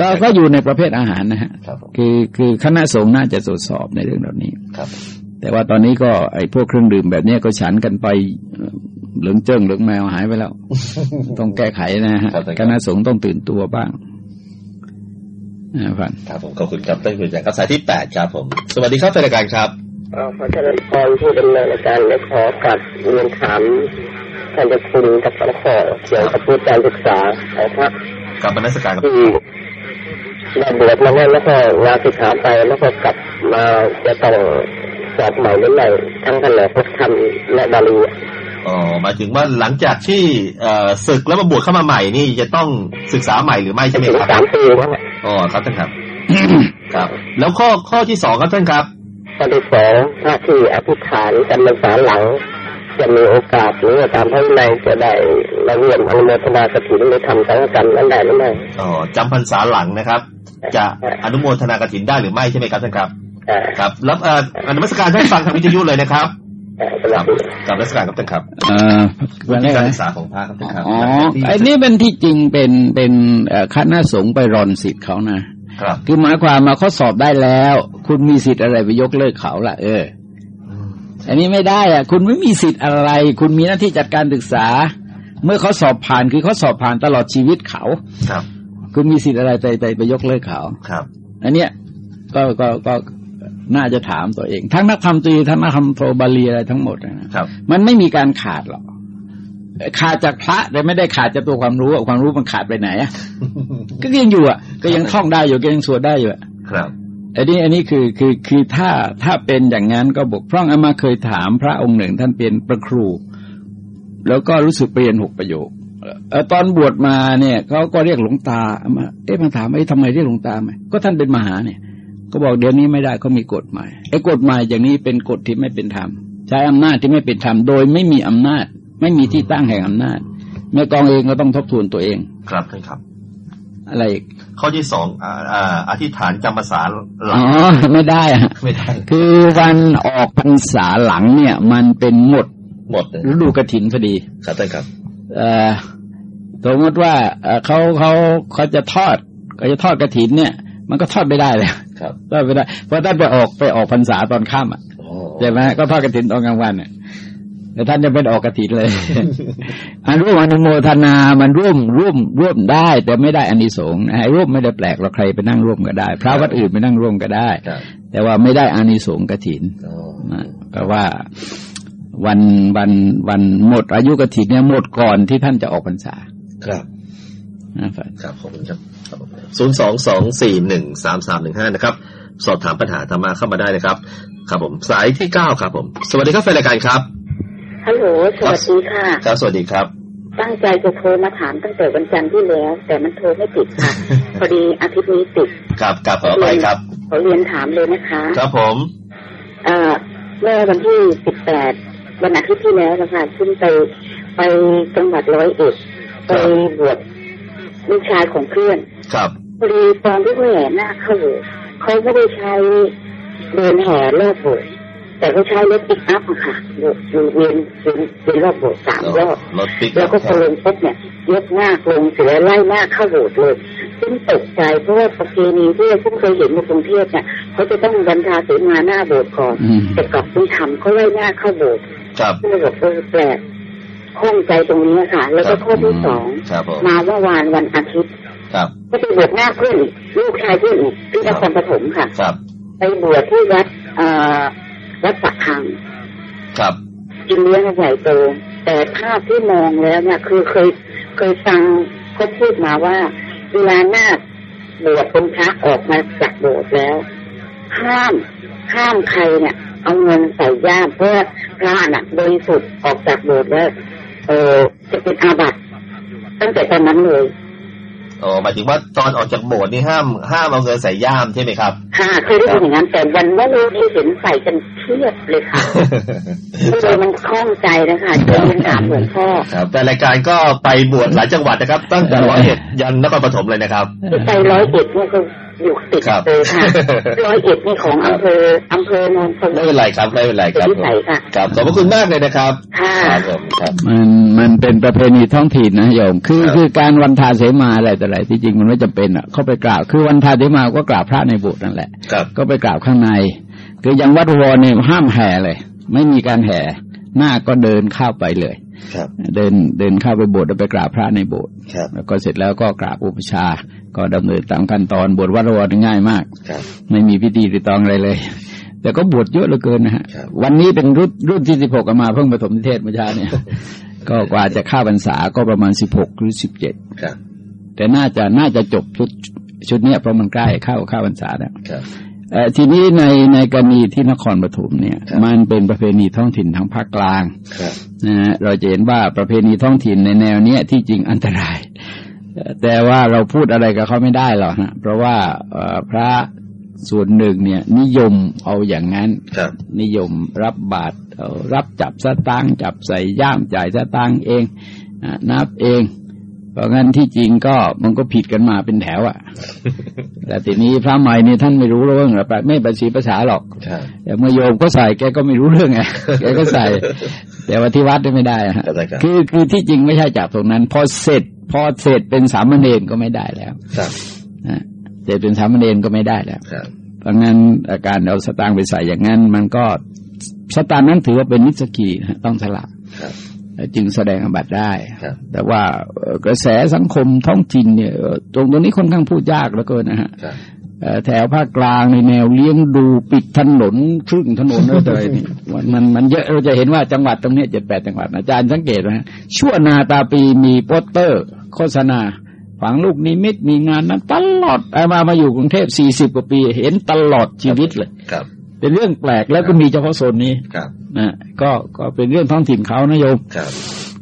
ก็ก็อยู่ในประเภทอาหารนะฮะคือคือคณะสงฆ์น่าจะตรวจสอบในเรื่องเหล่านี้ครับ แต่ว่าตอนนี้ก็ไอ้พวกเครื่องดื่มแบบนี้ก็ฉันกันไปเหลืองเจิ้งเหลืองแมวหายไปแล้ว ต้องแก้ไขนะฮะคณะสงฆ์ต้องตื่นตัวบ้าง นะครับครับผมขอบคุณครับท่านผู้ชมครับสายที่แปดครับผม สวัสดีครับแฟนรายการครับขอเจริญพรที่ดำเนินรายการและขอกับเรียนถามท่านจะคุณกับสขอเกี่ยวกับการศึกษานะครับกับบรรณาธิการที่ได้บวชมาแล้วก็ลาศึกษาไปแล้วก็กลับมาจะต้องสอบใหม่หรือไม่ทั้งแผนกพุทธธรรมและบาลีอ๋อหมายถึงว่าหลังจากที่เอ่อศึกแล้วมาบวชเข้ามาใหม่นี่จะต้องศึกษาใหม่หรือไม่ใช่ไหมครับสามปีแล้ว อ๋อครับท่านครับ ครับ แล้วข้อข้อที่สองครับท่านครับข้อที่สองถ้าที่อธิษฐานจำพรรษาหลัง จะมีโอกาสหรือตามพระวินัยจะได้ละเวียนอนุโมทนากฐินหรือทำสังฆกรรมนั้นได้หรือไม่อ๋อจำพรรษาหลังนะครับ จะอนุโมทนากฐินได้หรือไม่ใช่ไหมครับท่านครับ ครับ รับอนุมัสการท่านฟังทางวิทยุเลยนะครับครับ กับรัชการครับท่านครับเอ่อการศึกษาของพระครับท่านครับอ๋อไอ้นี่เป็นที่จริงเป็นเป็นคณะสงฆ์ไปรอนสิทธิ์เขานะครับคือหมายความมาเขาสอบได้แล้ว คุณมีสิทธิ์อะไรไปยกเลิกเขาล่ะ เออ อันนี้ไม่ได้อะ คุณไม่มีสิทธิ์อะไร คุณมีหน้าที่จัดการศึกษา เมื่อเขาสอบผ่านคือเขาสอบผ่านตลอดชีวิตเขาครับ คุณมีสิทธิ์อะไรไปไปไปยกเลิกเขาครับ อันเนี้ยก็ก็ก็ น่าจะถามตัวเอง ทั้งนักธรรมตรีทั้งนักธรรมโทบาลีอะไรทั้งหมดนะครับ มันไม่มีการขาดหรอกขาดจากพระแต่ไม่ได้ขาดจากตัวความรู้ความรู้มันขาดไปไหนอะก็ยังอยู่อะ ก็ยังท่องได้อยู่ก็ยังสวดได้อยู่อะครับอันนี้อันนี้คือคือคือถ้าถ้าเป็นอย่างนั้นก็บกพร่องอามาเคยถามพระองค์หนึ่ง ท่านเป็นประครู แล้วก็รู้สึกเปลี่ยนหกประโยคตอนบวชมาเนี่ยเขาก็เรียกหลวงตามาเอ๊ะมาถามไอ้ทำไมเรียกหลวงตาไหมก็ท่านเป็นมหาเนี่ย ก็บอกเดี๋ยวนี้ไม่ได้เขามีกฎหมายไอ้กฎหมายอย่างนี้เป็นกฎที่ไม่เป็นธรรมใช้อำนาจที่ไม่เป็นธรรมโดยไม่มีอำนาจ ไม่มีที่ตั้งแห่งอำนาจแม่กองเองก็ต้องทบทวนตัวเอง ครับท่านครับ อะไรอีกข้อที่สองอ่าอธิษฐานจำภาษาหลังอ๋อไม่ได้อะไม่ได้ คือวันออกพรรษาหลังเนี่ย มันเป็นหมดหมดฤดูกระถินพอดี ครับท่านครับเอ่อสมมติว่าเขาเขาเขาจะทอดเขาจะทอดกระถินเนี่ย มันก็ทอดไม่ได้เลยครับทอดไม่ได้ เพราะท่านไปออกไปออกพรรษาตอนค่ำอะใช่ไหมก็ทอดกระถินตอนกลางวันเนี่ยแต่ท่านจะเป็นออกกระถินเลยอันร่วมอนุโมทนา มันร่วมร่วมร่วมได้ แต่ไม่ได้อานิสงส์นะร่วมไม่ได้แปลกเราใครไปนั่งร่วมก็ได้ พระวัดอื่นไปนั่งร่วมก็ได้ แต่ว่าไม่ได้อานิสงส์กระถินเพราะว่าวันวันวันหมดอายุกระถินเนี่ยหมดก่อนที่ท่านจะออกพรรษา ครับครับขอบคุณครับ ศูนย์สองสองสี่หนึ่งสามสามหนึ่งห้านะครับ สอบถามปัญหาธรรมะเข้ามาได้นะครับ ครับผม สายที่เก้าครับผม สวัสดีครับแฟนรายการครับ ฮัลโหล สวัสดีค่ะครับสวัสดีครับ ตั้งใจจะโทรมาถามตั้งแต่วันจันทร์ที่แล้ว แต่มันโทรไม่ติดค่ะ พอดีอาทิตย์นี้ติด ครับครับขอไปครับ ขอเรียนถามเลยนะคะ ครับผม เอ่อเมื่อวันที่สิบแปดวันอาทิตย์ที่แล้วนะคะขึ้นไปไปจังหวัดร้อยเอ็ดไปบวช ลูกชายของเพื่อน ครับพอดีตอนที่เขาแห่หน้าเข้าเขาไม่ได้ใช้เดินแห่รอบโบสถ์แต่เขาใช้รถปิกอัพค่ะอยู่เวียนเวียนรอบโบสถ์สามรอบแล้วก็พอลงปุ๊บเนี่ยยกหน้าลงเสือไล่หน้าเข้าโบสถ์เลยซึ่งตกใจเพราะว่าประเพณีที่เราเคยเห็นในกรุงเทพเนี่ยเขาจะต้องบรรทาเสมาหน้าโบสถ์ก่อนแต่กลับต้องทำเขาไล่หน้าเข้าโบสถ์ซึ่งเราบอกเออแปลก ข้องใจตรงนี้ค่ะ แล้วก็ข้อที่สองมาเมื่อวานวันอาทิตย์ก็ไปบวชหน้าเพื่อนลูกชายเพื่อนที่นครปฐมค่ะไปบวชที่วัดวัดปักคังครับกินเลี้ยงใหญ่โตแต่ภาพที่มองแล้วเนี่ยคือเคยเคยฟังเขาพูดมาว่าเวลาหน้าบวชเป็นพระออกมาจากโบสถ์แล้วห้ามห้ามใครเนี่ย เอาเงินใส่ย่ามเพื่อพระน่ะบริสุทธิ์ออกจากโบสถ์แล้ว เออจะเป็นอาบัติตั้งแต่ต อนนั้นเลยอ๋อหมายถึงว่าตอนออกจากโบสถ์นี่ห้ามห้ามเอาเงินใส่ย่ามใช่ไหมครับ ค่ะเคยได้ยินอย่างนั้นแต่วันว่ารู้ที่เห็นใส่กันเทียบเลยค่ะเลยมันคล่องใจนะคะเจอเป็นถามหลวงพ่อครับแต่รายการก็ไปบวชหลายจังหวัดนะครับ ตั้งแต่ร้อยเอ็ดยันนครปฐมเลยนะครับไปร้อยเอ็ดเนี่ยก็อยู่ติดเลยค่ะร้อยเอ็ดนี่ของอำเภออำเภอโนนทไม่เป็นไรครับไม่เป็นไรครับครับขอบพระคุณมากเลยนะครับค่ะครับมันมันเป็นประเพณีท้องถิ่นนะโยมคือคือการวันทาเสมาอะไรแต่ไรที่จริงมันไม่จำเป็นอะเข้าไปกราบคือวันทาเสมาก็กราบพระในโบสถ์นั่นแหละก็ไปกราบข้างใน คืออย่างวัดวรเนี่ยห้ามแห่เลย ไม่มีการแห่หน้าก็เดินเข้าไปเลยเดินเดินเข้าไปโบสถ์แล้วไปกราบพระในโบสถ์แล้วก็เสร็จแล้วก็กราบอุปชา ก็ดำเนินตามขั้นตอนบวชวัดวรง่ายมากไม่มีพิธีรีตองอะไรเลย แต่ก็บวชเยอะเหลือเกินนะฮะวันนี้เป็นรุ่นรุ่นที่สิบหกมาเพิ่งปฐมนิเทศเมื่อเช้าเนี่ย ก็กว่าจะเข้าพรรษาก็ประมาณสิบหกหรือสิบเจ็ด แต่น่าจะน่าจะจบชุดชุดเนี้ยเพราะมันใกล้เข้าเข้าพรรษาแล้วทีนี้ในในกรณีที่นครปฐมเนี่ย มันเป็นประเพณีท้องถิ่นทางภาคกลางนะเราจะเห็นว่าประเพณีท้องถิ่นในแนวเนี้ยที่จริงอันตราย แต่ว่าเราพูดอะไรกับเขาไม่ได้หรอกนะเพราะว่าพระส่วนหนึ่งเนี่ย นิยมเอาอย่างนั้นนิยมรับบาตรรับจับสตางค์จับใส่ย่ามจ่ายสตางค์เองนับเอง เพราะงั้นที่จริงก็มันก็ผิดกันมาเป็นแถวอะ่ะ แต่ทีนี้พระใหม่นี่ท่านไม่รู้เรื่องหรอกไม่ภาษีภาษาหรอกแต่เมื่อโยมก็ใส่แกก็ไม่รู้เรื่องไงแกก็ใส่ แต่ว่าที่วัดไม่ได้ฮะคือคือที่จริงไม่ใช่จากตรงนั้น พอเสร็จ พอเสร็จเป็นสามเณรก็ไม่ได้แล้วครับเสร็จเป็นสามเณรก็ไม่ได้แล้วเพราะงั้นอาการเอาสตางค์ไปใส่อย่างนั้น มันก็สตางค์นั้นถือว่าเป็นนิสกีต้องสละ จึงแสดงอบัตได้แต่ว่ากระแสสังคมท้องถิ่นเนี่ย ตรงตรงนี้ค่อนข้างพูดยากเหลือเกินนะฮะแถวภาคกลางในแนวเลี้ยงดูปิดถนนครึ่งถนนอะไรนี่มันมันเยอะเราจะเห็นว่าจังหวัดตรงนี้เจ็ดแปดจังหวัดอาจารย์สังเกตนะชั่วนาตาปีมีโปสเตอร์ โฆษณาฝังลูกนิมิตมีงานนั้นตลอดอามามาอยู่กรุงเทพสี่สิบกว่าปี เห็นตลอดชีวิตเลยครับ เป็นเรื่องแปลกแล้วก็มีเฉพาะโซนนี้ครับนะก็ก็เป็นเรื่องท้องถิ่นเขานะโยมครับ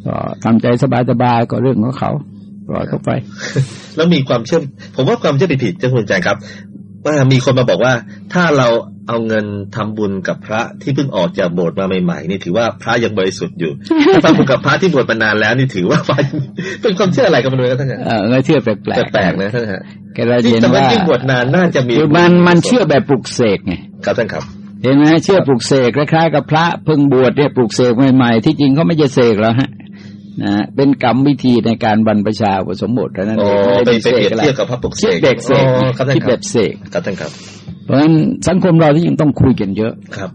ก็ทำใจสบายๆก็เรื่องของเขาปล่อยเขาไป แล้วมีความเชื่อผมว่าความเชื่อผิดๆจะคุณใจครับ ว่ามีคนมาบอกว่า ถ้าเราเอาเงินทำบุญกับพระที่เพิ่งออกจากโบสถ์มาใหม่ๆนี่ถือว่าพระยังบริสุทธิ์อยู่ถ้าทำบุญกับพระที่บวชมานานแล้วนี่ถือว่าเป็นความเชื่ออะไรกันมาเลยท่านเออเชื่อแปลกแปลกนะท่านฮะแกเราเห็นว่าที่บวชนานน่าจะมีมันมันเชื่อแบบปลุกเสกไงครับท่านครับเห็นไหมเชื่อปลุกเสกคล้ายๆกับพระเพิ่งบวชเนี่ยปลุกเสกใหม่ๆที่จริงเขาไม่จะเสกแล้วฮะ นะเป็นกรรมวิธีในการบรรพชาผสมบทนั้นเองไม่ได้เสกอะไรเทียบกับพระปลุกเสกเด็กเสกคิดแบบเสกครับท่านครับ เพราะฉะนั้นสังคมเราที่ยังต้องคุยกันเยอะครับ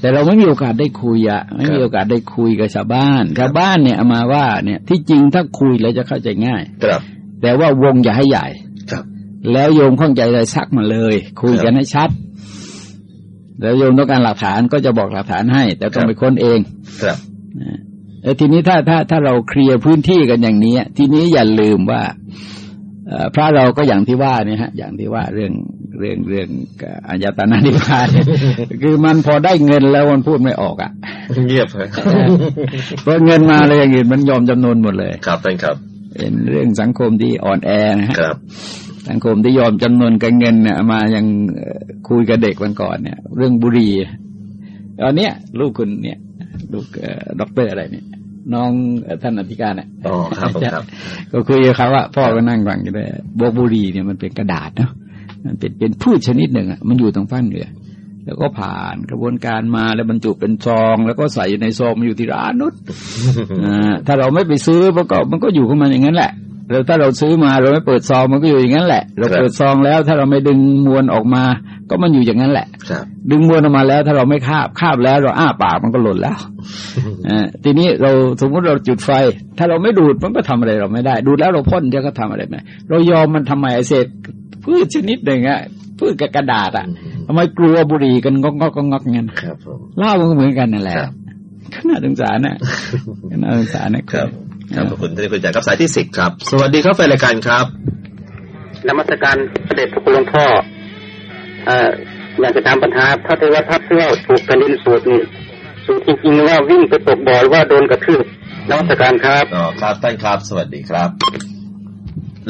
แต่เราไม่มีโอกาสได้คุยอะไม่มีโอกาสได้คุยกับชาวบ้านชาวบ้านเนี่ยมาว่าเนี่ยที่จริงถ้าคุยแล้วจะเข้าใจง่าย ครับ แต่ว่าวงอย่าให้ใหญ่ครับ แล้วโยมข้องใจอะไรซักมาเลย คุยกันให้ชัดแล้วโยมต้องการหลักฐานก็จะบอกหลักฐานให้ แต่ต้องไปค้นเองครับ เออทีนี้ถ้าถ้าถ้าเราเคลียร์พื้นที่กันอย่างนี้ทีนี้อย่าลืมว่าพระเราก็อย่างที่ว่าเนี่ยฮะ อย่างที่ว่าเรื่องเรื่องเรื่องอายตนานิพพานคือมันพอได้เงินแล้วมันพูดไม่ออกอะ เงียบเลยเพราะเงินมาเลยอย่างอื่นมันยอมจำนนหมดเลย ครับท่านครับเป็นเรื่องสังคมที่อ่อนแอนะฮะครับ สังคมที่ยอมจำนนกับเงินเนี่ยมายังคุยกับเด็กวันก่อนเนี่ย เรื่องบุหรี่ตอนเนี้ยลูกคุณเนี่ย ลูกด็อกเตอร์อะไรเนี่ย น้องท่านอธิการเนี่ยอ๋อครับครับ ก็คุยกับเขาว่าพ่อก็นั่งฟังอยู่ด้วยบอกบุหรี่เนี่ยมันเป็นกระดาษเนาะมันเป็นเป็นพืชชนิดหนึ่งอะมันอยู่ตรงฟ้าเหนือแล้วก็ผ่านกระบวนการมาแล้วบรรจุเป็นซอง แล้วก็ใส่อยู่ในซองมันอยู่ที่ร้านนุชถ้าเราไม่ไปซื้อมันก็มันก็อยู่ของมันอย่างนั้นแหละ แล้วถ้าเราซื้อมาเราไม่เปิดซองมันก็อยู่อย่างนั้นแหละ เราเปิดซองแล้ว ถ้าเราไม่ดึงมวลออกมา ก็มันอยู่อย่างนั้นแหละดึงมวลออกมาแล้ว ถ้าเราไม่คาบคาบแล้ว เราอ้าปากมันก็หล่นแล้วอทีนี้เราสมมติเราจุดไฟ ถ้าเราไม่ดูดมันก็ทำอะไรเราไม่ได้ ดูดแล้วเราพ่นเดี๋ยวก็ทำอะไรไหมเรายอมมันทำไมเศษพืชชนิดหนึ่งอะพืชกับกระดาษอะทำไมกลัวบุหรี่กันงอกงอกงอกเงี้ยเล่ามันก็เหมือนกันนั่นแหละขนาดสงสารนะขนาดสงสารนะครับ ครับขอบคุณท่านคุณจ่าครับสายที่สิบครับ สวัสดีครับแฟนรายการครับนมัสการเสด็จพระคุณหลวงพ่อเอ่ออยากจะถามปัญหาพระเทวทัพเที่ยวถูกกันดินสูตรนี่สูตรจริงๆว่าวิ่งไปตกบ่อว่าโดนกระทืบนมัสการครับอ๋อครับท่านครับ สวัสดีครับ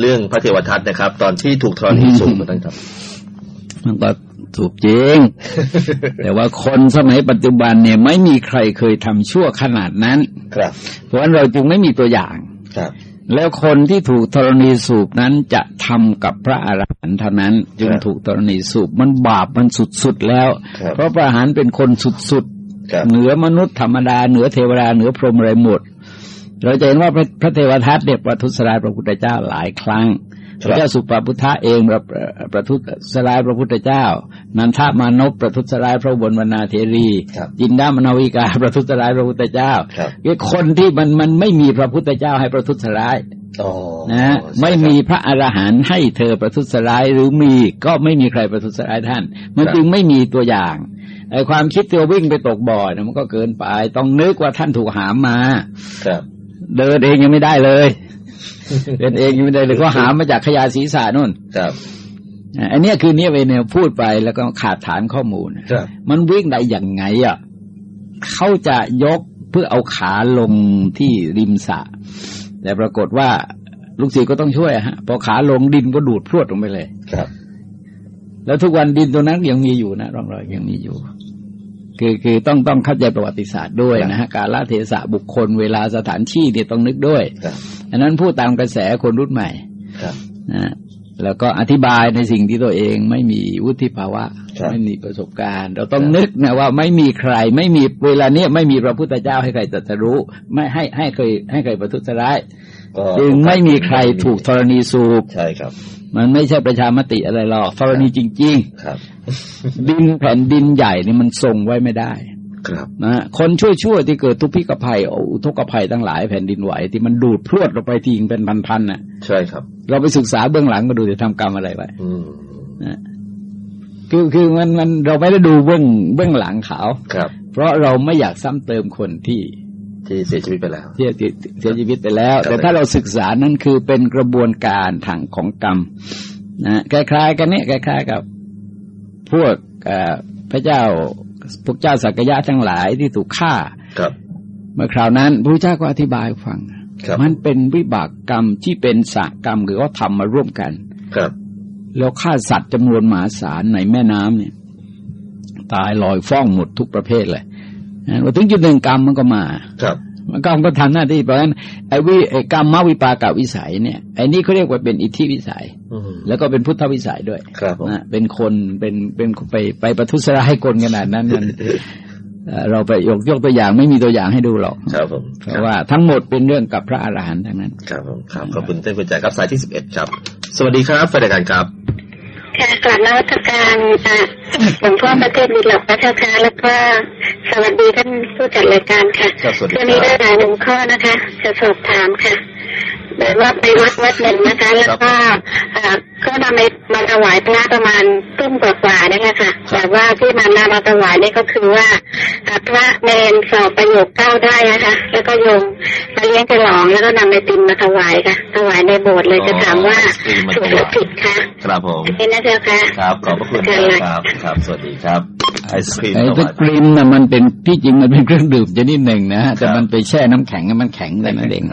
เรื่องพระเทวทัตนะครับ ตอนที่ถูกทรณีสูงท่านครับมันก็ ถูกจริง แต่ว่าคนสมัยปัจจุบันเนี่ยไม่มีใครเคยทำชั่วขนาดนั้น ครับ เพราะฉะนั้นเราจึงไม่มีตัวอย่างครับแล้วคนที่ถูกธรณีสูบนั้นจะทำกับพระอรหันต์เท่านั้นจึงถูกธรณีสูบมันบาปมันสุดๆแล้ว เพราะพระอรหันต์เป็นคนสุดๆเหนือมนุษย์ธรรมดาเหนือเทวดาเหนือพรหมอะไรหมด เราจะเห็นว่าพระเทวทัตเด็กประทุษร้ายพระพุทธเจ้าหลายครั้ง พระเจ้าสุปาพุทธะเองประประทุษร้ายพระพุทธเจ้า นันทามานพประทุษร้ายพระบนวนาเทรีจินดามนาวิกาประทุษร้ายพระพุทธเจ้าคือคนที่มันมันไม่มีพระพุทธเจ้าให้ประทุษร้ายนะไม่มีพระอรหันต์ให้เธอประทุษร้ายหรือมีก็ไม่มีใครประทุษร้ายท่าน มันจึงไม่มีตัวอย่างไอ้ความคิดตัววิ่งไปตกบ่อนะมันก็เกินไป ต้องนึกว่าท่านถูกหามมาเดินเองยังไม่ได้เลย เป็นเองยังไม่ได้เลยเขาหามาจากขยาศีรษะนู่นครับอันนี้คือเนี่ยเวเนพูดไปแล้วก็ขาดฐานข้อมูลมันวิ่งได้อย่างไงอะเขาจะยกเพื่อเอาขาลงที่ริมสระแต่ปรากฏว่าลูกศิษย์ก็ต้องช่วยฮะพอขาลงดินก็ดูดพรวดลงไปเลยครับ แล้วทุกวันดินตัวนั้นยังมีอยู่นะร่องรอยยังมีอยู่ คือคือต้องต้องเข้าใจประวัติศาสตร์ด้วยนะฮะการละเทศะบุคคลเวลาสถานที่เนี่ยต้องนึกด้วยอันนั้นพูดตามกระแสคนรุ่นใหม่นะแล้วก็อธิบายในสิ่งที่ตัวเองไม่มีวุฒิภาวะ ไม่มีประสบการณ์ เราต้องนึกนะว่าไม่มีใคร ไม่มีเวลาเนี้ยไม่มีพระพุทธเจ้าให้ใครตรัสรู้ ไม่ให้ให้เคยให้ใครประทุษร้ายจึงไม่มีใครถูกธรณีสูบใช่ครับ มันไม่ใช่ประชามติอะไรหรอกธรณีจริง ๆ ครับ ดินแผ่นดินใหญ่นี่มันทรงไว้ไม่ได้ ครับนะคนชั่วๆที่เกิดทุพพิกภัยอุทกภัยทั้งหลายแผ่นดินไหว ที่มันดูดพรวดลงไปทิ้งเป็นพันๆน่ะ ใช่ครับ เราไปศึกษาเบื้องหลังก็ดูจะทำกรรมอะไรไปนะคือคือมันมันเราไม่ได้ดูเบื้องเบื้องหลังเขาครับ เพราะเราไม่อยากซ้ำเติมคนที่ที่เสียชีวิตไปแล้วที่เสียชีวิตไปแล้ว แต่ถ้าเราศึกษานั่นคือเป็นกระบวนการทางของกรรมนะคล้ายๆ กันเนี่ยคล้ายๆ กับ พวกพระเจ้าพวกเจ้าสักยะทั้งหลายที่ถูกฆ่าครับ เมื่อคราวนั้นพระเจ้าก็อธิบายฟังมันเป็นวิบากกรรมที่เป็นสกรรมหรือว่าทำมาร่วมกัน ครับ แล้วฆ่าสัตว์จำนวนมหาศาลในแม่น้ำเนี่ย ตายลอยฟ้องหมดทุกประเภทเลยนะถึงจุดหนึ่งกรรมมันก็มา ครับ มันก็ก็ทำหน้าที่เพราะฉะนั้นไอ้วิกรรมมวิปากาวิสัยเนี่ยไอ้นี่เขาเรียกว่าเป็นอิทธิวิสัยแล้วก็เป็นพุทธวิสัยด้วยครับนะเป็นคนเป็นเป็นไปไปประทุษร้ายคนขนาดนั้นมันเราไปยกยกตัวอย่างไม่มีตัวอย่างให้ดูหรอกครับผมเพราะว่าทั้งหมดเป็นเรื่องกับพระอรหันต์ทั้งนั้น ครับผมครับขอบคุณท่านผู้จัดครับสายที่สิบเอ็ดครับ สวัสดีครับฝ่ายการครับ ค่ะกลับนวัตการหลวงพ่อประเทศมีหลักพระเจ้าค่ะแล้วก็สวัสดีท่านผู้จัดรายการค่ะคือมีได้หลายหนึ่งข้อนะคะ จะสอบถามค่ะ แบบว่าไปวัดวัดหนึ่งนะคะ แล้วก็ก็นำไปมาถวายพระประมาณตุ้มกว่าๆนี่แหละค่ะ แต่ว่าที่มานำมาถวายนี่ก็คือว่าพระเนนสอบประโยคเก้าได้นะคะ แล้วก็โยมมาเลี้ยงกระหลองแล้วก็นำไปติมมาถวายค่ะ ถวายในโบสถ์เลยจะถามว่าถูกหรือผิดคะครับผมเป็นนะเจ้าค่ะครับขอบพระคุณครับครับสวัสดีครับไอศครีมไอศครีมน่ะมันเป็นที่จริงมันเป็นเครื่องดื่มชนิดหนึ่งนะแต่มันไปแช่น้ำแข็งมันแข็งแต่นั่นเอง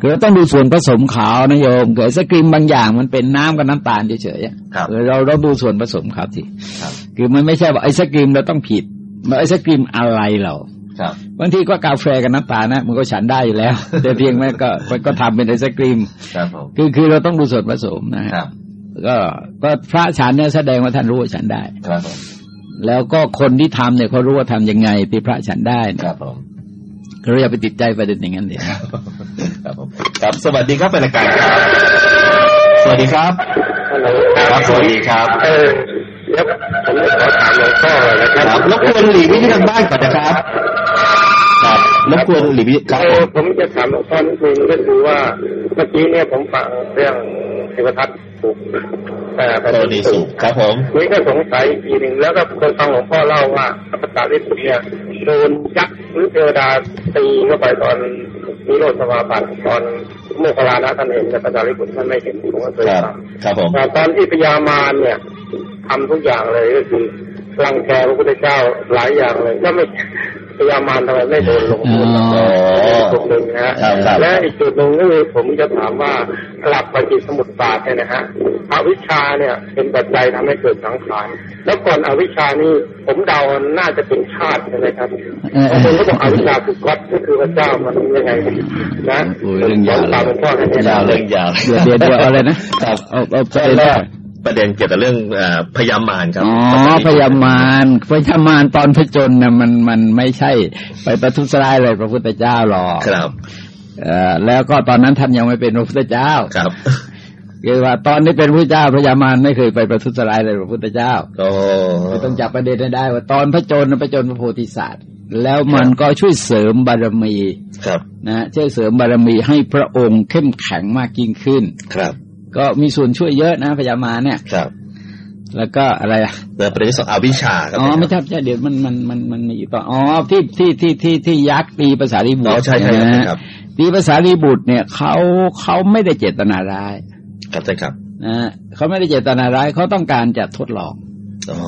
คือเราต้องดูส่วนผสมขาวนะโยมเกิดไอศครีมบางอย่างมันเป็นน้ำกับน้ำตาลเฉยๆเราเราดูส่วนผสมครับทีคือมันไม่ใช่ว่าไอศครีมเราต้องผิดมาไอศครีมอะไรเราบางทีก็กาแฟกับน้ำตาลนะมันก็ฉันได้อยู่แล้ว แต่เพียงแม่ก็ก็ทำเป็นไอศครีมคือคือเราต้องดูส่วนผสมนะครับ ก็ก็พระฉันเนี่ยแสดงว่าท่านรู้ว่าฉันได้ครับแล้วก็คนที่ทำเนี่ยเขารู้ว่าทํำยังไงที่พระฉันได้ครับผม เราอย่าไปติดใจประเด็นอย่างนั้นเดียครับผมครับ สวัสดีครับเป็นรายการครับ สวัสดีครับครับสวัสดีครับเออแล้วผมขอถามหลวงพ่อนะครับรบกวนหลีกวิธีทางบ้านก่อนนะครับค รับรบกวนหลีกวิธีครับผมจะถามหลวงพ่อนิดนึงก็คือว่าเมื่อกี้เนี่ยผมฟังเรื่องเทวทัตถูกแต่กรณีสุขครับผมนี่ก็สงสัยอีกทีหนึ่งแล้วก็เคยฟังหลวงพ่อเล่าว่าพระตาลิบุตรเนี่ยโดนยักษ์หรือเทวดาตีเข้าไปตอนนิโรธสมาบัติตอนโมคลานะท่านเห็นแต่พระตาลิบุตรท่านไม่เห็นผมก็เคยฟังครับผมตอนที่พญามารเนี่ยทำทุกอย่างเลยก็คือรังแกพระพุทธเจ้าหลายอย่างเลยก็ไม่ พยามารทำไมไม่โดนลงโทษจุดหนึ่งนะฮะและอีกจุดหนึ่งก็คือผมจะถามว่ากลับไปจิตสมุทบาทเนี่ยนะฮะอวิชาเนี่ย เป็นปัจจัยทำให้เกิดสังขารแล้วก่อนอวิชานี่ผมเดาน่าจะเป็นชาติใช่ไหมครับบางคนก็บอกอวิชาคือกัดก็คือพระเจ้ามันยังไงนะเรื่องยาวตามพ่อให้ยาวเรื่องยาวเดี๋ยวเดี๋ยวอะไรนะเอาเอาไปเลย ประเด็นเกี่ยวกับเรื่องพยามารครับอ๋อพยามารพยามารตอนพระจนเนี่ยมันมันไม่ใช่ ไปประทุษร้ายเลยพระพุทธเจ้าหรอกครับเอ่อแล้วก็ตอนนั้นท่านยังไม่เป็นพระพุทธเจ้าครับคือว่าตอนนี้เป็นพระเจ้าพระยามารไม่เคยไปประทุษร้ายเลยพระพุทธเจ้าโอ้ต้องจับประเด็นได้ ว่าตอนพระจนพระจนพระโพธิสัตว์แล้วมันก็ช่วยเสริมบารมีครับนะช่วยเสริมบารมีให้พระองค์เข้มแข็งมากยิ่งขึ้นครับ ก็มีส่วนช่วยเยอะนะพญามาเนี่ยครับ แล้วก็อะไรอะแต่ประเด็นสองอวิชาอ๋อไม่ใช่ใช่เดี๋ยวมันมันมันมันมีต่ออ๋อที่ที่ที่ที่ที่ยักษ์ตีภาษาลีบุตรใช่ใช่ครับตีภาษาลีบุตรเนี่ยเขาเขาไม่ได้เจตนาร้ายครับใช่ครับนะเขาไม่ได้เจตนาร้ายเขาต้องการจะทดลอง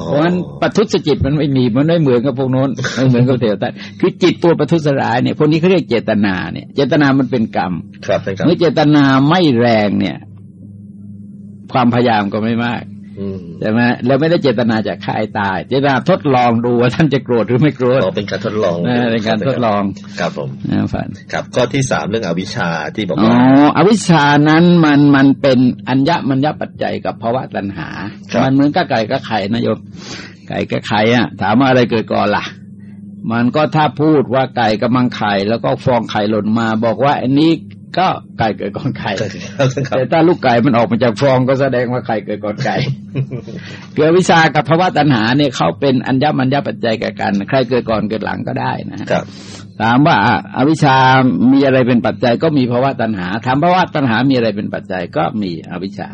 เพราะฉะนั้นปทุสจิตมันไม่มีมันไม่เหมือนกับพวกโน้นไม่เหมือนกับเทวดาคือจิตตัวปทุสร้ายเนี่ยพวกนี้เขาเรียกเจตนาเนี่ย เจตนามันเป็นกรรมครับเมื่อเจตนาไม่แรงเนี่ย ความพยายามก็ไม่มากใช่ไหมเราไม่ได้เจตนาจะฆ่าตาย เจตนาทดลองดูว่าท่านจะโกรธหรือไม่โกรธเป็นการทดลองเป็นการทดลองครับผมฝันครับข้อที่สามเรื่องอวิชชาที่บอกว่าอ๋ออวิชชานั้นมันมันเป็นอัญญมัญญปัจจัยกับภาวะตัณหา มันเหมือนกับไก่กับไข่นะโยมไก่กับไข่อะ ถามว่าอะไรเกิดก่อนล่ะ มันก็ถ้าพูดว่าไก่กำลังไข่แล้วก็ฟองไข่หล่นมา บอกว่าอันนี้ ก็ไก่เกิดก่อนไข่แต่ถ้าลูกไก่มันออกมาจากฟองก็แสดงว่าไข่เกิดก่อนไก่เกิดวิชากับภาวะตัณหาเนี่ยเขาเป็นอัญญมัญญปัจจัยแก่กัน ใครเกิดก่อนเกิดหลังก็ได้นะครับถามว่าอวิชามีอะไรเป็นปัจจัยก็มีภาวะตัณหาถามภาวะตัณหามีอะไรเป็นปัจจัยก็มีอวิชา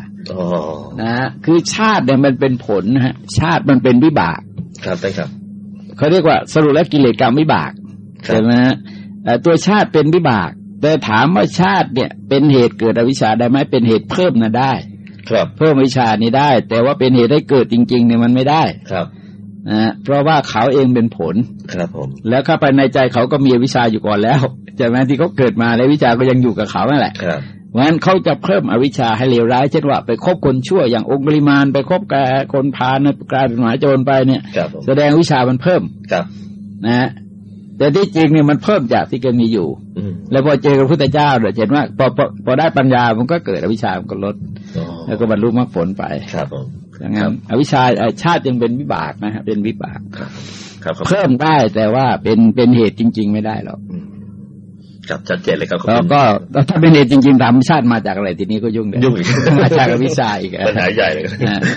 นะฮะคือชาติเนี่ยมันเป็นผลนะฮะชาติมันเป็นวิบาก ครับใช่ครับเขาเรียกว่าสรุปแล้วกิเลสกรรมวิบากใช่ไหมตัวชาติเป็นวิบาก แต่ถามว่าชาติเนี่ย เป็นเหตุเกิดอวิชชาได้ไหมเป็นเหตุเพิ่มนะได้ ครับ เพิ่มวิชานี้ได้ แต่ว่าเป็นเหตุให้เกิดจริง ๆ เนี่ยมันไม่ได้ครับนะเพราะว่าเขาเองเป็นผลครับผมแล้วเข้าไปในใจเขาก็มีวิชาอยู่ก่อนแล้วใช่ไหมที่เขาเกิดมาแล้ววิชาก็ยังอยู่กับเขานั่นแหละครับเพราะฉะนั้นเขาจะเพิ่มอวิชชาให้เลวร้ายเช่นว่าไปคบคนชั่วอย่างองค์ปริมาณไปคบกับคนพาลกลายเป็นหมาโจรไปเนี่ย แสดงวิชามันเพิ่มครับนะ แต่ที่จริงเนี่ยมันเพิ่มจากที่เคยมีอยู่แล้วพอเจอพระพุทธเจ้าเดี๋ยวเห็นว่าพอพอพอได้ปัญญามันก็เกิดอวิชามันก็ลด แล้วก็บรรลุมรรคผลไปครับผมอย่างนั้นอวิชาชาติยังเป็นวิบากนะฮะเป็นวิบากครับเพิ่มได้แต่ว่าเป็นเป็นเหตุจริง ๆ ไม่ได้หรอกครับชัดเจนเลยครับแล้วก็ถ้าเป็นเหตุจริงๆธรรมชาติมาจากอะไรทีนี้ก็ยุ่งยุ่งมาจากวิชาอีกปัญหาใหญ่เลย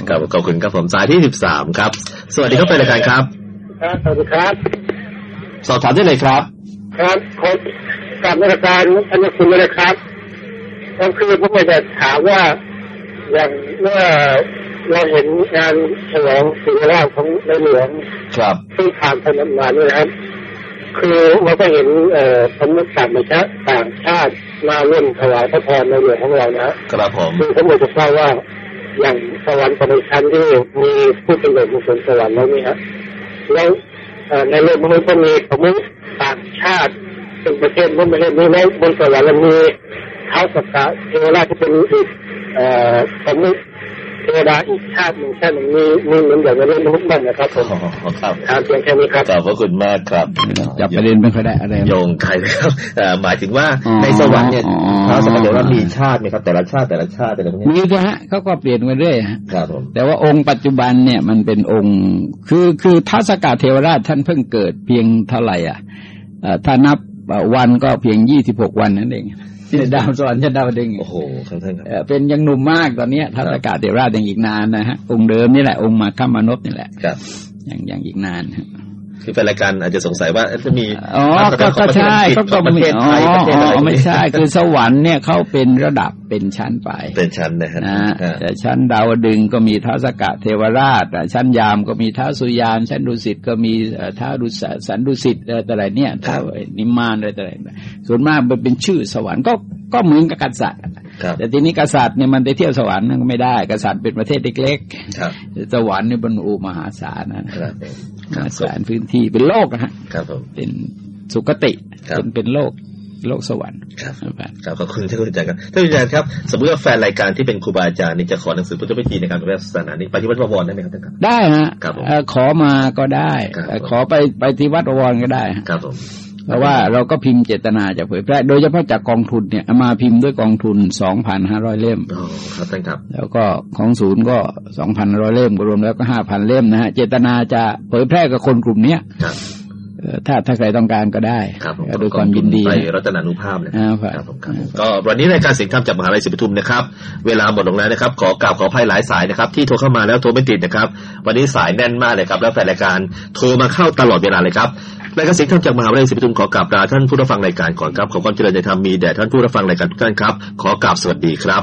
ครับขอบคุณครับผมสายที่สิบสามครับ สวัสดีครับเป็นรายการครับครับสวัสดีครับ สอบถามได้เลยครับ ครับขอกับราชการท่านคุณเลยครับก็คือผมอยากจะถามว่าอย่างเมื่อเราเห็นงานฉลองสิ่งแรกของในหลวงครับซึ่งผ่านพนมานนี่นะครับ คือเราก็เห็นเอ่อสมมติต่างประเทศต่างชาติมาร่วมถวายพระพรในหลวงของเรานะครับผมคือผมอยากจะทราบว่าอย่างสวรรค์ประชันที่มีผู้เป็นเด็กมีคนสวรรค์แล้วนี่ฮะแล้ว ในโลกมนุษย์ก็มีสมมติต่างชาติถึงประเทศนู้นประเทศนี้แล้วบนสวรรค์มีเท้าสักกะเทวราชที่เป็นอีกสมมติ เทวดาอีกชาติหนึ่งชาติหนึ่งมีมีเหมือนอย่างในโลกมนุษย์บ้างนะครับผมครับถามเพียงแค่นี้ครับขอบพระคุณมากครับจับประเด็นไม่ค่อยได้อะไรโยงใครครับหมายถึงว่าในสวรรค์เนี่ยเท้าสักกะเทวราชมีชาติไหมครับ แต่ละชาติแต่ละชาติแต่ละพวกนี้มีนะฮะเขาก็เปลี่ยนมาเรื่อยครับผมแต่ว่าองค์ปัจจุบันเนี่ยมันเป็นองค์คือคือท้าสกาเทวราชท่านเพิ่งเกิดเพียงเท่าไหร่อะถ้านับวันก็เพียงยี่สิบหกวันนั่นเอง ดาวสวรรค์ชั้นดาวดึงโอ้โหครับท่านครับเป็นยังหนุ่มมากตอนนี้ทัศกาเทวราชยังอีกนานนะฮะองค์เดิมนี่แหละองค์มาข้ามานพนี่แหละครับยังยังอีกนาน คือเป็นรายการอาจจะสงสัยว่าจะมีอ๋อก็ใช่ก็ก็มีอ๋อไม่ใช่คือสวรรค์เนี่ยเขาเป็นระดับเป็นชั้นไป เป็นชั้นนะฮะแต่ชั้นดาวดึงก็มีท้าสกะเทวราช ชั้นยามก็มีท้าสุยานชั้นดุสิตก็มีท้าดุสันดุสิตอะไรเนี่ยท้านิมานอะไรอะไรส่วนมากมันเป็นชื่อสวรรค์ก็ก็เหมือนกับกษัตริย์แต่ทีนี้กษัตริย์เนี่ยมันไปเที่ยวสวรรค์ก็ไม่ได้ กษัตริย์เป็นประเทศเล็กๆสวรรค์นี่บรรลุมหาศาลนะ สารพื้นที่เป็นโลกนะฮะครับผมเป็นสุคติเป็นเป็นโลกโลกสวรรค์ครับครับขอบคุณท่านอาจารย์ครับท่านอาจารย์ครับ สมมติว่าแฟนรายการที่เป็นครูบาอาจารย์นี่จะขอหนังสือพุทธวิธีในการปฏิบัติศาสนานี้ไปที่วัดพระวรได้ไหมครับท่านครับได้ฮะขอมาก็ได้ ขอไปไปที่วัดพระวรก็ได้ครับผม เพราะว่าเราก็พิมพ์เจตนาจะเผยแพร่โดยเฉพาะจากกองทุนเนี่ยมาพิมพ์ด้วยกองทุนสองพันห้าร้อยเล่มอ๋อครับท่านครับ แล้วก็ของศูนย์ก็สองพันร้อยเล่มรวมแล้วก็ห้าพันเล่มนะฮะเจตนาจะเผยแพร่กับคนกลุ่มเนี้ยครับ ถ้าถ้าใครต้องการก็ได้ครับผมโดยความยินดีไปรัตนานุภาพนะครับผมครับก็วันนี้รายการเสียงธรรมจากมหาลัยศรีปทุมนะครับ เวลาหมดลงแล้วนะครับ ขอกราบขออภัยหลายสายนะครับ ที่โทรเข้ามาแล้วโทรไม่ติดนะครับ วันนี้สายแน่นมากเลยครับ แล้วแฟนรายการโทรมาเข้าตลอดเวลาเลยครับรายการเสียงธรรมจากมหาวิทยาลัยศรีปทุมขอกราบลาท่านผู้รับฟังรายการก่อนครับขอความเจริญในธรรมมีแด่ท่านผู้รับฟังรายการทุกท่านครับ ขอกราบสวัสดีครับ